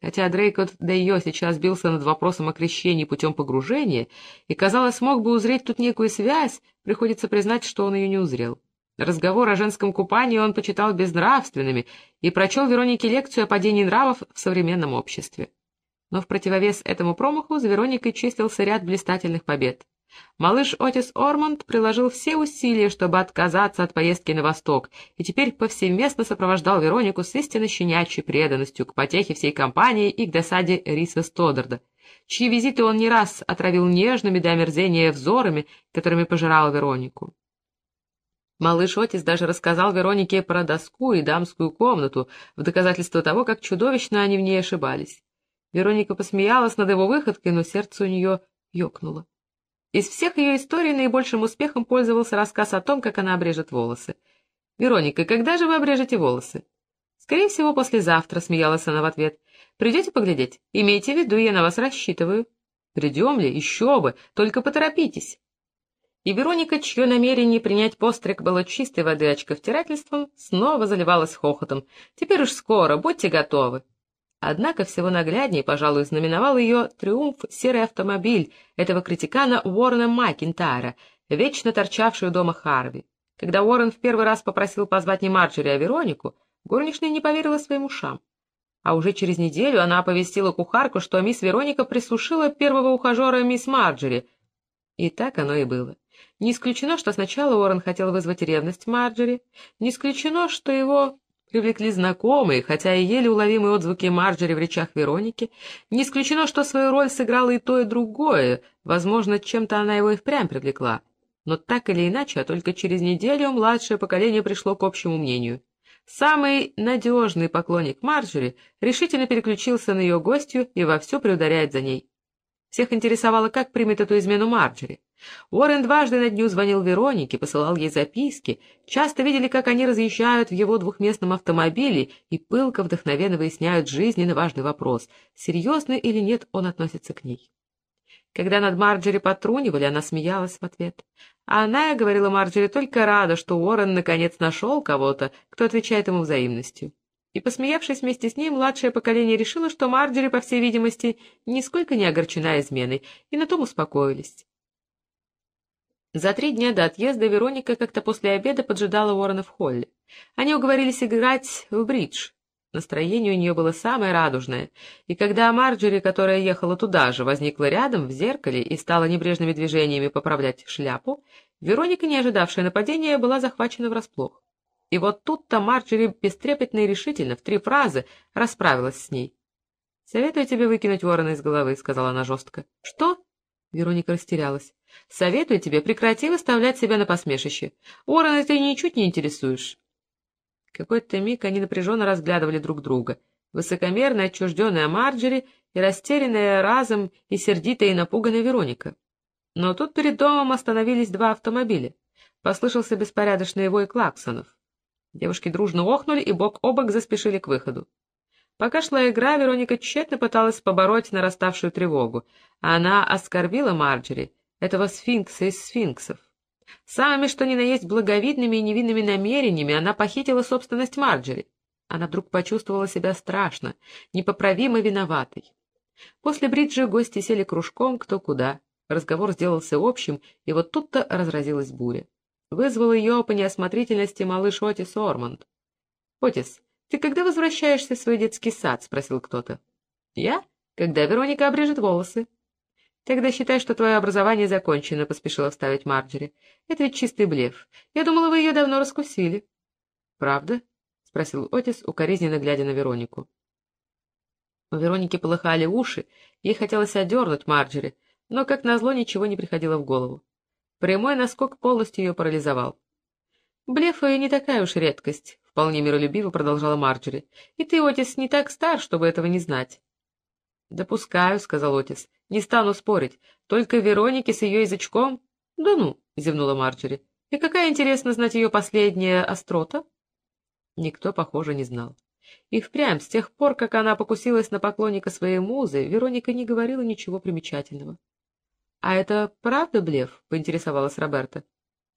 S1: Хотя Дрейкот Дейо сейчас бился над вопросом о крещении путем погружения и, казалось, мог бы узреть тут некую связь, приходится признать, что он ее не узрел. Разговор о женском купании он почитал безнравственными и прочел Веронике лекцию о падении нравов в современном обществе. Но в противовес этому промаху за Вероникой числился ряд блистательных побед. Малыш Отис Ормонд приложил все усилия, чтобы отказаться от поездки на восток, и теперь повсеместно сопровождал Веронику с истинно щенячьей преданностью к потехе всей компании и к досаде Риса Стодарда, чьи визиты он не раз отравил нежными до омерзения взорами, которыми пожирал Веронику. Малыш Отис даже рассказал Веронике про доску и дамскую комнату, в доказательство того, как чудовищно они в ней ошибались. Вероника посмеялась над его выходкой, но сердце у нее ёкнуло. Из всех ее историй наибольшим успехом пользовался рассказ о том, как она обрежет волосы. «Вероника, когда же вы обрежете волосы?» «Скорее всего, послезавтра», — смеялась она в ответ. «Придете поглядеть? Имейте в виду, я на вас рассчитываю». «Придем ли? Еще бы! Только поторопитесь!» И Вероника, чье намерение принять постриг было чистой воды очковтирательством, снова заливалась хохотом. «Теперь уж скоро, будьте готовы!» Однако всего наглядней, пожалуй, знаменовал ее триумф серый автомобиль этого критикана Уоррена Макинтайра, вечно торчавший у дома Харви. Когда Уоррен в первый раз попросил позвать не Марджери, а Веронику, горничная не поверила своим ушам. А уже через неделю она оповестила кухарку, что мисс Вероника присушила первого ухажера мисс Марджери. И так оно и было. Не исключено, что сначала Уоррен хотел вызвать ревность Марджери, не исключено, что его привлекли знакомые, хотя и еле уловимые отзвуки Марджери в речах Вероники. Не исключено, что свою роль сыграло и то, и другое, возможно, чем-то она его и впрямь привлекла. Но так или иначе, а только через неделю младшее поколение пришло к общему мнению. Самый надежный поклонник Марджери решительно переключился на ее гостью и вовсю приударяет за ней. Всех интересовало, как примет эту измену Марджери. Уоррен дважды на дню звонил Веронике, посылал ей записки, часто видели, как они разъезжают в его двухместном автомобиле и пылко вдохновенно выясняют жизненно важный вопрос, серьезно или нет он относится к ней. Когда над Марджери потрунивали, она смеялась в ответ. А она, говорила Марджери, только рада, что Уоррен наконец нашел кого-то, кто отвечает ему взаимностью. И, посмеявшись вместе с ней, младшее поколение решило, что Марджери, по всей видимости, нисколько не огорчена изменой, и на том успокоились. За три дня до отъезда Вероника как-то после обеда поджидала Уоррена в холле. Они уговорились играть в бридж. Настроение у нее было самое радужное, и когда Марджери, которая ехала туда же, возникла рядом в зеркале и стала небрежными движениями поправлять шляпу, Вероника, не ожидавшая нападения, была захвачена врасплох. И вот тут-то Марджери бестрепетно и решительно, в три фразы, расправилась с ней. «Советую тебе выкинуть ворона из головы», — сказала она жестко. «Что?» Вероника растерялась. «Советую тебе, прекрати выставлять себя на посмешище. Уоррена ты ничуть не интересуешь». Какой-то миг они напряженно разглядывали друг друга. Высокомерная, отчужденная Марджери и растерянная разом и сердитая и напуганная Вероника. Но тут перед домом остановились два автомобиля. Послышался беспорядочный вой клаксонов. Девушки дружно охнули и бок о бок заспешили к выходу. Пока шла игра, Вероника тщетно пыталась побороть нараставшую тревогу. Она оскорбила Марджери, этого сфинкса из сфинксов. Самыми что ни на есть благовидными и невинными намерениями она похитила собственность Марджери. Она вдруг почувствовала себя страшно, непоправимо виноватой. После бриджа гости сели кружком кто куда. Разговор сделался общим, и вот тут-то разразилась буря. Вызвал ее по неосмотрительности малыш Отис Ормонд. — Отис, «Ты когда возвращаешься в свой детский сад?» — спросил кто-то. «Я? Когда Вероника обрежет волосы». «Тогда считай, что твое образование закончено», — поспешила вставить Марджери. «Это ведь чистый блеф. Я думала, вы ее давно раскусили». «Правда?» — спросил Отис, укоризненно глядя на Веронику. У Вероники полыхали уши, ей хотелось одернуть Марджери, но, как назло, ничего не приходило в голову. Прямой наскок полностью ее парализовал. Блефы не такая уж редкость. — вполне миролюбиво продолжала Марджери. — И ты, Отис, не так стар, чтобы этого не знать. — Допускаю, — сказал Отис. — Не стану спорить. Только Веронике с ее язычком... — Да ну, — зевнула Марджери. И какая, интересно знать, ее последняя острота? Никто, похоже, не знал. И впрямь, с тех пор, как она покусилась на поклонника своей музы, Вероника не говорила ничего примечательного. — А это правда блеф? — поинтересовалась Роберта.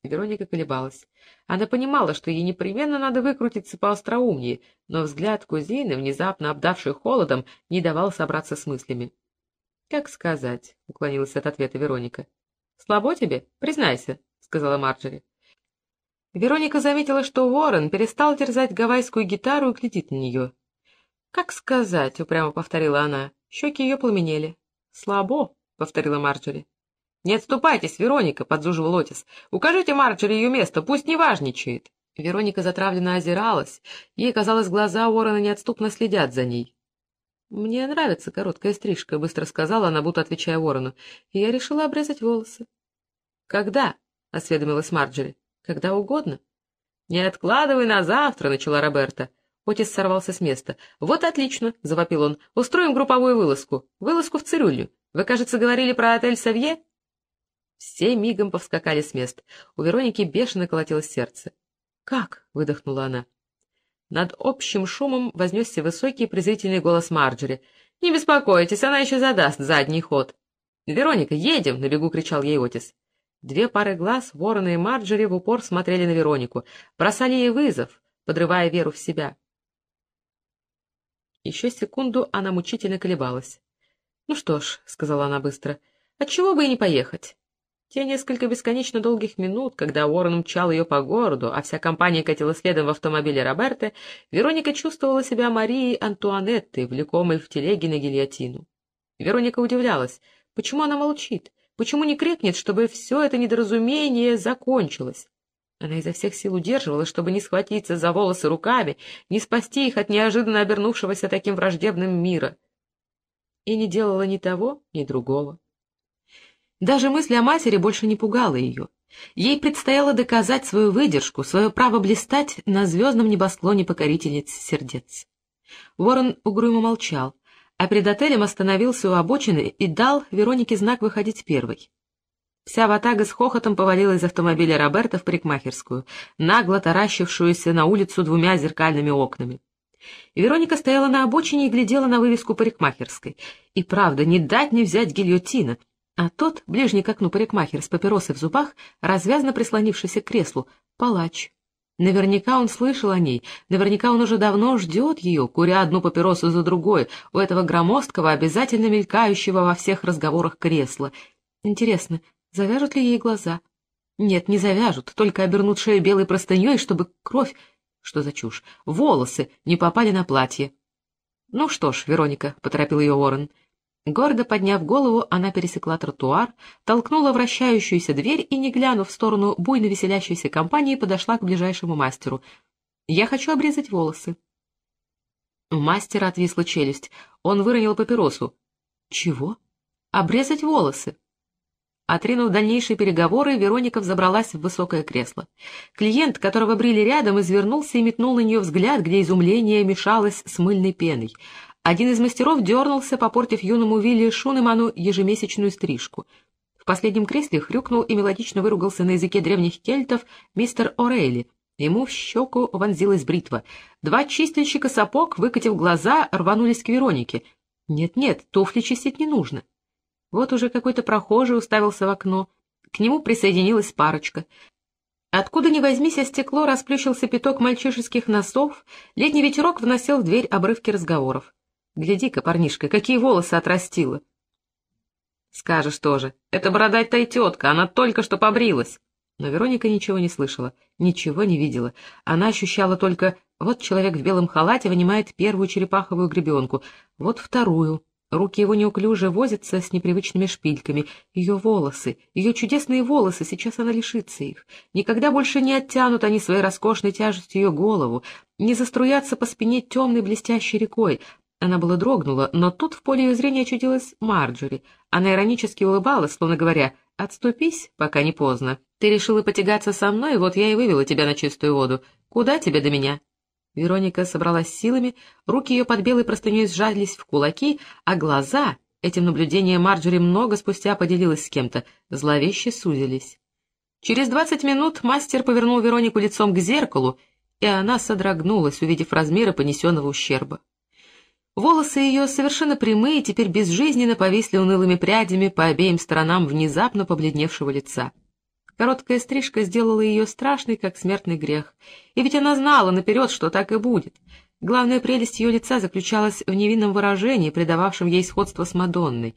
S1: Вероника колебалась. Она понимала, что ей непременно надо выкрутиться поостроумнее, но взгляд кузины, внезапно обдавший холодом, не давал собраться с мыслями. — Как сказать? — уклонилась от ответа Вероника. — Слабо тебе? Признайся, — сказала Марджери. Вероника заметила, что Уоррен перестал терзать гавайскую гитару и глядит на нее. — Как сказать? — упрямо повторила она. Щеки ее пламенели. — Слабо, — повторила Марджери. — Не отступайтесь, Вероника, — подзуживал Отис. — Укажите Марджери ее место, пусть не важничает. Вероника затравленно озиралась. Ей казалось, глаза Уоррена неотступно следят за ней. — Мне нравится короткая стрижка, — быстро сказала она, будто отвечая Уоррену, — и я решила обрезать волосы. — Когда? — осведомилась Марджери. Когда угодно. — Не откладывай на завтра, — начала Роберта. Отис сорвался с места. — Вот отлично, — завопил он. — Устроим групповую вылазку. Вылазку в Цирюльню. Вы, кажется, говорили про отель Савье? Все мигом повскакали с мест. У Вероники бешено колотилось сердце. — Как? — выдохнула она. Над общим шумом вознесся высокий презрительный голос Марджери. — Не беспокойтесь, она еще задаст задний ход. — Вероника, едем! — на бегу кричал ей Отис. Две пары глаз, Ворона и Марджери, в упор смотрели на Веронику, бросали ей вызов, подрывая веру в себя. Еще секунду она мучительно колебалась. — Ну что ж, — сказала она быстро, — отчего бы и не поехать? Те несколько бесконечно долгих минут, когда Уоррен мчал ее по городу, а вся компания катила следом в автомобиле Роберта, Вероника чувствовала себя Марией Антуанеттой, влекомой в телеге на гильотину. Вероника удивлялась, почему она молчит, Почему не крикнет, чтобы все это недоразумение закончилось? Она изо всех сил удерживалась, чтобы не схватиться за волосы руками, не спасти их от неожиданно обернувшегося таким враждебным мира. И не делала ни того, ни другого. Даже мысль о матери больше не пугала ее. Ей предстояло доказать свою выдержку, свое право блистать на звездном небосклоне покорительниц сердец. Ворон угрюмо молчал, а перед отелем остановился у обочины и дал Веронике знак выходить первой. Вся ватага с хохотом повалила из автомобиля Роберта в парикмахерскую, нагло таращившуюся на улицу двумя зеркальными окнами. Вероника стояла на обочине и глядела на вывеску парикмахерской. И правда, не дать не взять гильотина. А тот, ближний к окну парикмахер с папиросой в зубах, развязно прислонившийся к креслу, палач. Наверняка он слышал о ней, наверняка он уже давно ждет ее, куря одну папиросу за другой, у этого громоздкого, обязательно мелькающего во всех разговорах кресла. Интересно, завяжут ли ей глаза? Нет, не завяжут, только обернут шею белой простыней, чтобы кровь... Что за чушь? Волосы не попали на платье. — Ну что ж, Вероника, — поторопил ее Уоррен, — Гордо подняв голову, она пересекла тротуар, толкнула вращающуюся дверь и, не глянув в сторону буйно веселящейся компании, подошла к ближайшему мастеру. «Я хочу обрезать волосы». У мастера отвисла челюсть. Он выронил папиросу. «Чего?» «Обрезать волосы». Отринув дальнейшие переговоры, Вероника взобралась в высокое кресло. Клиент, которого брили рядом, извернулся и метнул на нее взгляд, где изумление мешалось с мыльной пеной. Один из мастеров дернулся, попортив юному Вилли Шунеману ежемесячную стрижку. В последнем кресле хрюкнул и мелодично выругался на языке древних кельтов мистер О'Рейли. Ему в щеку вонзилась бритва. Два чистильщика сапог, выкатив глаза, рванулись к Веронике. Нет-нет, туфли чистить не нужно. Вот уже какой-то прохожий уставился в окно. К нему присоединилась парочка. Откуда ни возьмись, о стекло расплющился пяток мальчишеских носов, летний ветерок вносил в дверь обрывки разговоров. Гляди-ка, парнишка, какие волосы отрастила. Скажешь тоже, это бородать-то тетка, она только что побрилась. Но Вероника ничего не слышала, ничего не видела. Она ощущала только, вот человек в белом халате вынимает первую черепаховую гребенку, вот вторую. Руки его неуклюже возятся с непривычными шпильками. Ее волосы, ее чудесные волосы, сейчас она лишится их. Никогда больше не оттянут они своей роскошной тяжестью ее голову, не заструятся по спине темной блестящей рекой, она была дрогнула, но тут в поле ее зрения очутилась Марджори. Она иронически улыбалась, словно говоря, «Отступись, пока не поздно. Ты решила потягаться со мной, вот я и вывела тебя на чистую воду. Куда тебе до меня?» Вероника собралась силами, руки ее под белой простыней сжались в кулаки, а глаза, этим наблюдением Марджори много спустя поделилась с кем-то, зловеще сузились. Через двадцать минут мастер повернул Веронику лицом к зеркалу, и она содрогнулась, увидев размеры понесенного ущерба. Волосы ее, совершенно прямые, теперь безжизненно повисли унылыми прядями по обеим сторонам внезапно побледневшего лица. Короткая стрижка сделала ее страшной, как смертный грех. И ведь она знала наперед, что так и будет. Главная прелесть ее лица заключалась в невинном выражении, придававшем ей сходство с Мадонной.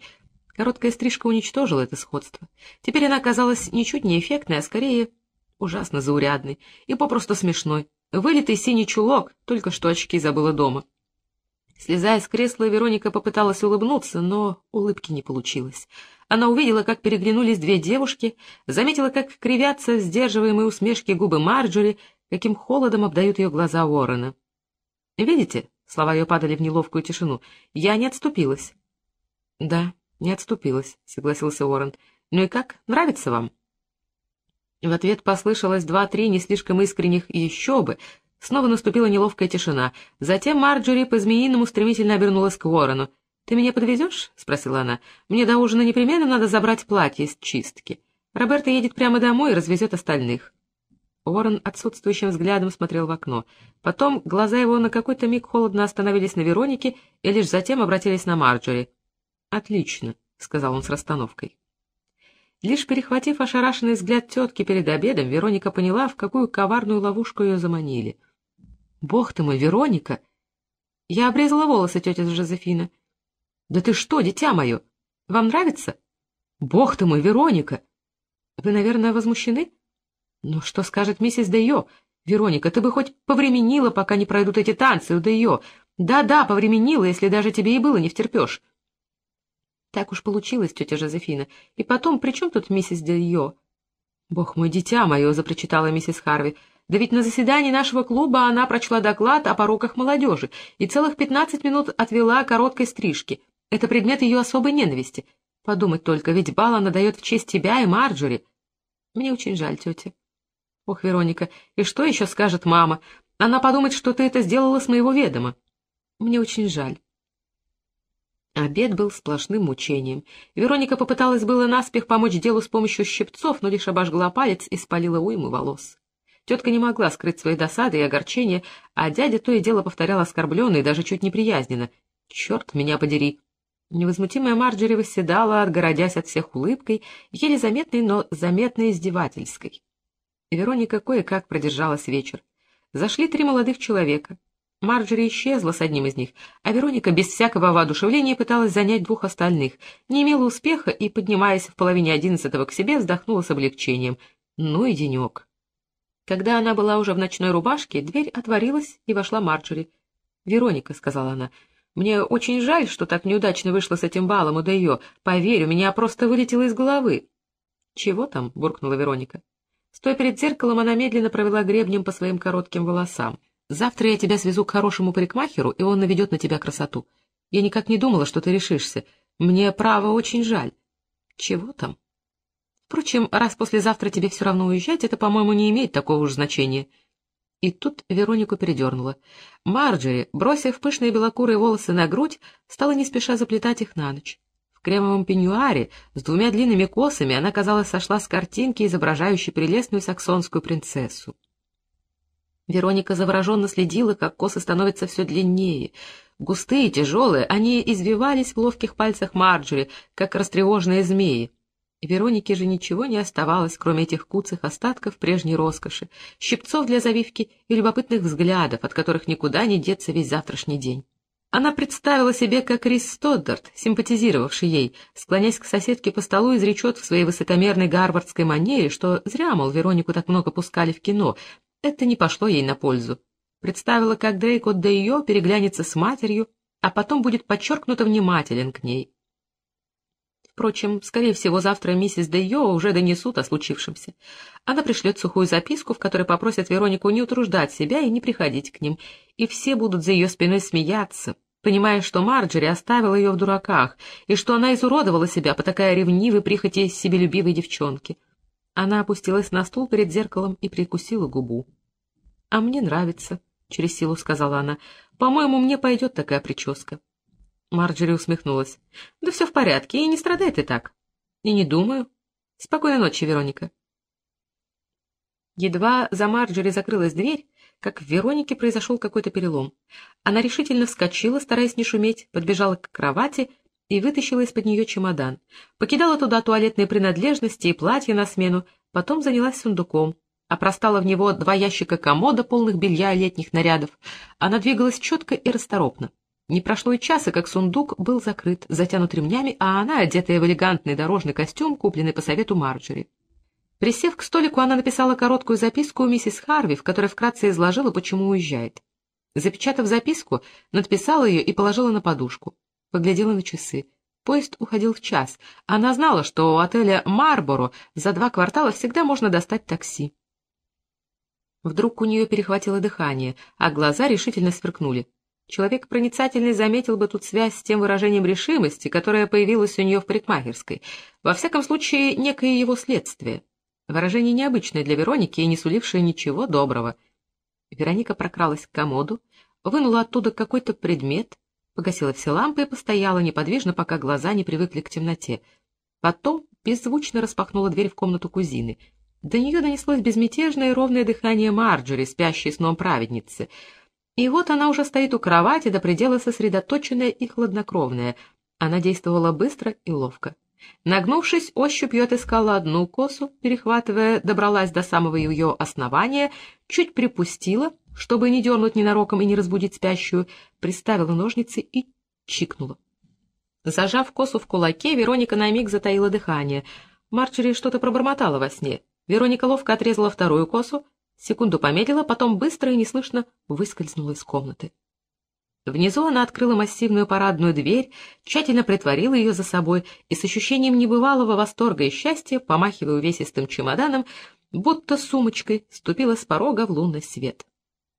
S1: Короткая стрижка уничтожила это сходство. Теперь она казалась ничуть не эффектной, а скорее ужасно заурядной и попросту смешной. Вылитый синий чулок, только что очки забыла дома. Слезая с кресла, Вероника попыталась улыбнуться, но улыбки не получилось. Она увидела, как переглянулись две девушки, заметила, как кривятся сдерживаемые усмешки губы Марджори, каким холодом обдают ее глаза Уоррена. «Видите?» — слова ее падали в неловкую тишину. «Я не отступилась». «Да, не отступилась», — согласился Уоррен. «Ну и как? Нравится вам?» В ответ послышалось два-три не слишком искренних «еще бы», Снова наступила неловкая тишина. Затем Марджори по-змеиному стремительно обернулась к Уоррену. «Ты меня подвезешь?» — спросила она. «Мне до ужина непременно надо забрать платье из чистки. Роберта едет прямо домой и развезет остальных». Уоррен отсутствующим взглядом смотрел в окно. Потом глаза его на какой-то миг холодно остановились на Веронике и лишь затем обратились на Марджори. «Отлично», — сказал он с расстановкой. Лишь перехватив ошарашенный взгляд тетки перед обедом, Вероника поняла, в какую коварную ловушку ее заманили. Бог ты мой, Вероника! Я обрезала волосы, тетя Жозефина. Да ты что, дитя мое? Вам нравится? Бог ты мой, Вероника! Вы, наверное, возмущены? Ну, что скажет миссис Дейо? Вероника, ты бы хоть повременила, пока не пройдут эти танцы у Дейо. Да-да, повременила, если даже тебе и было не втерпешь. Так уж получилось, тетя Жозефина. И потом, при чем тут миссис Дейо? Бог мой, дитя мое, запрочитала миссис Харви. Да ведь на заседании нашего клуба она прочла доклад о пороках молодежи и целых пятнадцать минут отвела короткой стрижки. Это предмет ее особой ненависти. Подумать только, ведь бал она дает в честь тебя и Марджори. Мне очень жаль, тетя. Ох, Вероника, и что еще скажет мама? Она подумает, что ты это сделала с моего ведома. Мне очень жаль. Обед был сплошным мучением. Вероника попыталась было наспех помочь делу с помощью щипцов, но лишь обожгла палец и спалила уйму волос. Тетка не могла скрыть свои досады и огорчения, а дядя то и дело повторял оскорбленно и даже чуть неприязненно. «Черт меня подери!» Невозмутимая Марджери восседала, отгородясь от всех улыбкой, еле заметной, но заметно издевательской. Вероника кое-как продержалась вечер. Зашли три молодых человека. Марджери исчезла с одним из них, а Вероника без всякого воодушевления пыталась занять двух остальных, не имела успеха и, поднимаясь в половине одиннадцатого к себе, вздохнула с облегчением. Ну и денек. Когда она была уже в ночной рубашке, дверь отворилась, и вошла Марджери. «Вероника», — сказала она, — «мне очень жаль, что так неудачно вышло с этим балом у Дейо. Поверь, у меня просто вылетело из головы». «Чего там?» — буркнула Вероника. Стоя перед зеркалом, она медленно провела гребнем по своим коротким волосам. «Завтра я тебя свезу к хорошему парикмахеру, и он наведет на тебя красоту. Я никак не думала, что ты решишься. Мне, право, очень жаль». «Чего там?» Впрочем, раз послезавтра тебе все равно уезжать, это, по-моему, не имеет такого уж значения. И тут Веронику передернула. Марджери, бросив пышные белокурые волосы на грудь, стала не спеша заплетать их на ночь. В кремовом пеньюаре с двумя длинными косами она, казалось, сошла с картинки, изображающей прелестную саксонскую принцессу. Вероника завороженно следила, как косы становятся все длиннее. Густые, тяжелые, они извивались в ловких пальцах Марджери, как растревоженные змеи. Веронике же ничего не оставалось, кроме этих куцых остатков прежней роскоши, щипцов для завивки и любопытных взглядов, от которых никуда не деться весь завтрашний день. Она представила себе, как Рис Стоддарт, симпатизировавший ей, склонясь к соседке по столу, изречет в своей высокомерной гарвардской манере, что зря, мол, Веронику так много пускали в кино. Это не пошло ей на пользу. Представила, как Дрейк от ее переглянется с матерью, а потом будет подчеркнуто внимателен к ней. Впрочем, скорее всего, завтра миссис Дейо уже донесут о случившемся. Она пришлет сухую записку, в которой попросят Веронику не утруждать себя и не приходить к ним, и все будут за ее спиной смеяться, понимая, что Марджери оставила ее в дураках, и что она изуродовала себя по такая ревнивой прихоти себелюбивой девчонки. Она опустилась на стул перед зеркалом и прикусила губу. — А мне нравится, — через силу сказала она. — По-моему, мне пойдет такая прическа. Марджери усмехнулась. — Да все в порядке, и не страдай ты так. — И не думаю. Спокойной ночи, Вероника. Едва за Марджери закрылась дверь, как в Веронике произошел какой-то перелом. Она решительно вскочила, стараясь не шуметь, подбежала к кровати и вытащила из-под нее чемодан. Покидала туда туалетные принадлежности и платья на смену, потом занялась сундуком. Опростала в него два ящика комода, полных белья и летних нарядов. Она двигалась четко и расторопно. Не прошло и часа, как сундук был закрыт, затянут ремнями, а она, одетая в элегантный дорожный костюм, купленный по совету Марджери. Присев к столику, она написала короткую записку у миссис Харви, в которой вкратце изложила, почему уезжает. Запечатав записку, надписала ее и положила на подушку. Поглядела на часы. Поезд уходил в час. Она знала, что у отеля «Марборо» за два квартала всегда можно достать такси. Вдруг у нее перехватило дыхание, а глаза решительно сверкнули. Человек проницательный заметил бы тут связь с тем выражением решимости, которое появилось у нее в парикмахерской. Во всяком случае, некое его следствие. Выражение необычное для Вероники и не сулившее ничего доброго. Вероника прокралась к комоду, вынула оттуда какой-то предмет, погасила все лампы и постояла неподвижно, пока глаза не привыкли к темноте. Потом беззвучно распахнула дверь в комнату кузины. До нее донеслось безмятежное ровное дыхание Марджори, спящей сном праведницы — и вот она уже стоит у кровати, до предела сосредоточенная и хладнокровная. Она действовала быстро и ловко. Нагнувшись, ощупью отыскала одну косу, перехватывая, добралась до самого ее основания, чуть припустила, чтобы не дернуть ненароком и не разбудить спящую, приставила ножницы и чикнула. Зажав косу в кулаке, Вероника на миг затаила дыхание. Марчери что-то пробормотала во сне. Вероника ловко отрезала вторую косу, Секунду помедлила, потом быстро и неслышно выскользнула из комнаты. Внизу она открыла массивную парадную дверь, тщательно притворила ее за собой и с ощущением небывалого восторга и счастья, помахивая увесистым чемоданом, будто сумочкой, ступила с порога в лунный свет.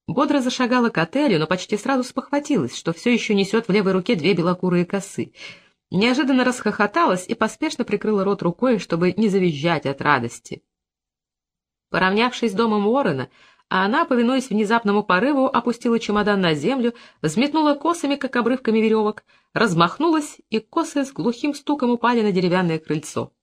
S1: Бодро зашагала к отелю, но почти сразу спохватилась, что все еще несет в левой руке две белокурые косы. Неожиданно расхохоталась и поспешно прикрыла рот рукой, чтобы не завизжать от радости. Поравнявшись с домом Уоррена, она, повинуясь внезапному порыву, опустила чемодан на землю, взметнула косами, как обрывками веревок, размахнулась, и косы с глухим стуком упали на деревянное крыльцо.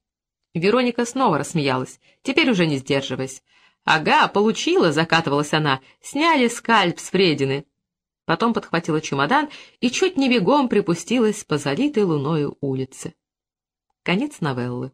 S1: Вероника снова рассмеялась, теперь уже не сдерживаясь. «Ага, получила!» — закатывалась она. «Сняли скальп с Фредины!» Потом подхватила чемодан и чуть не бегом припустилась по залитой луною улице. Конец новеллы.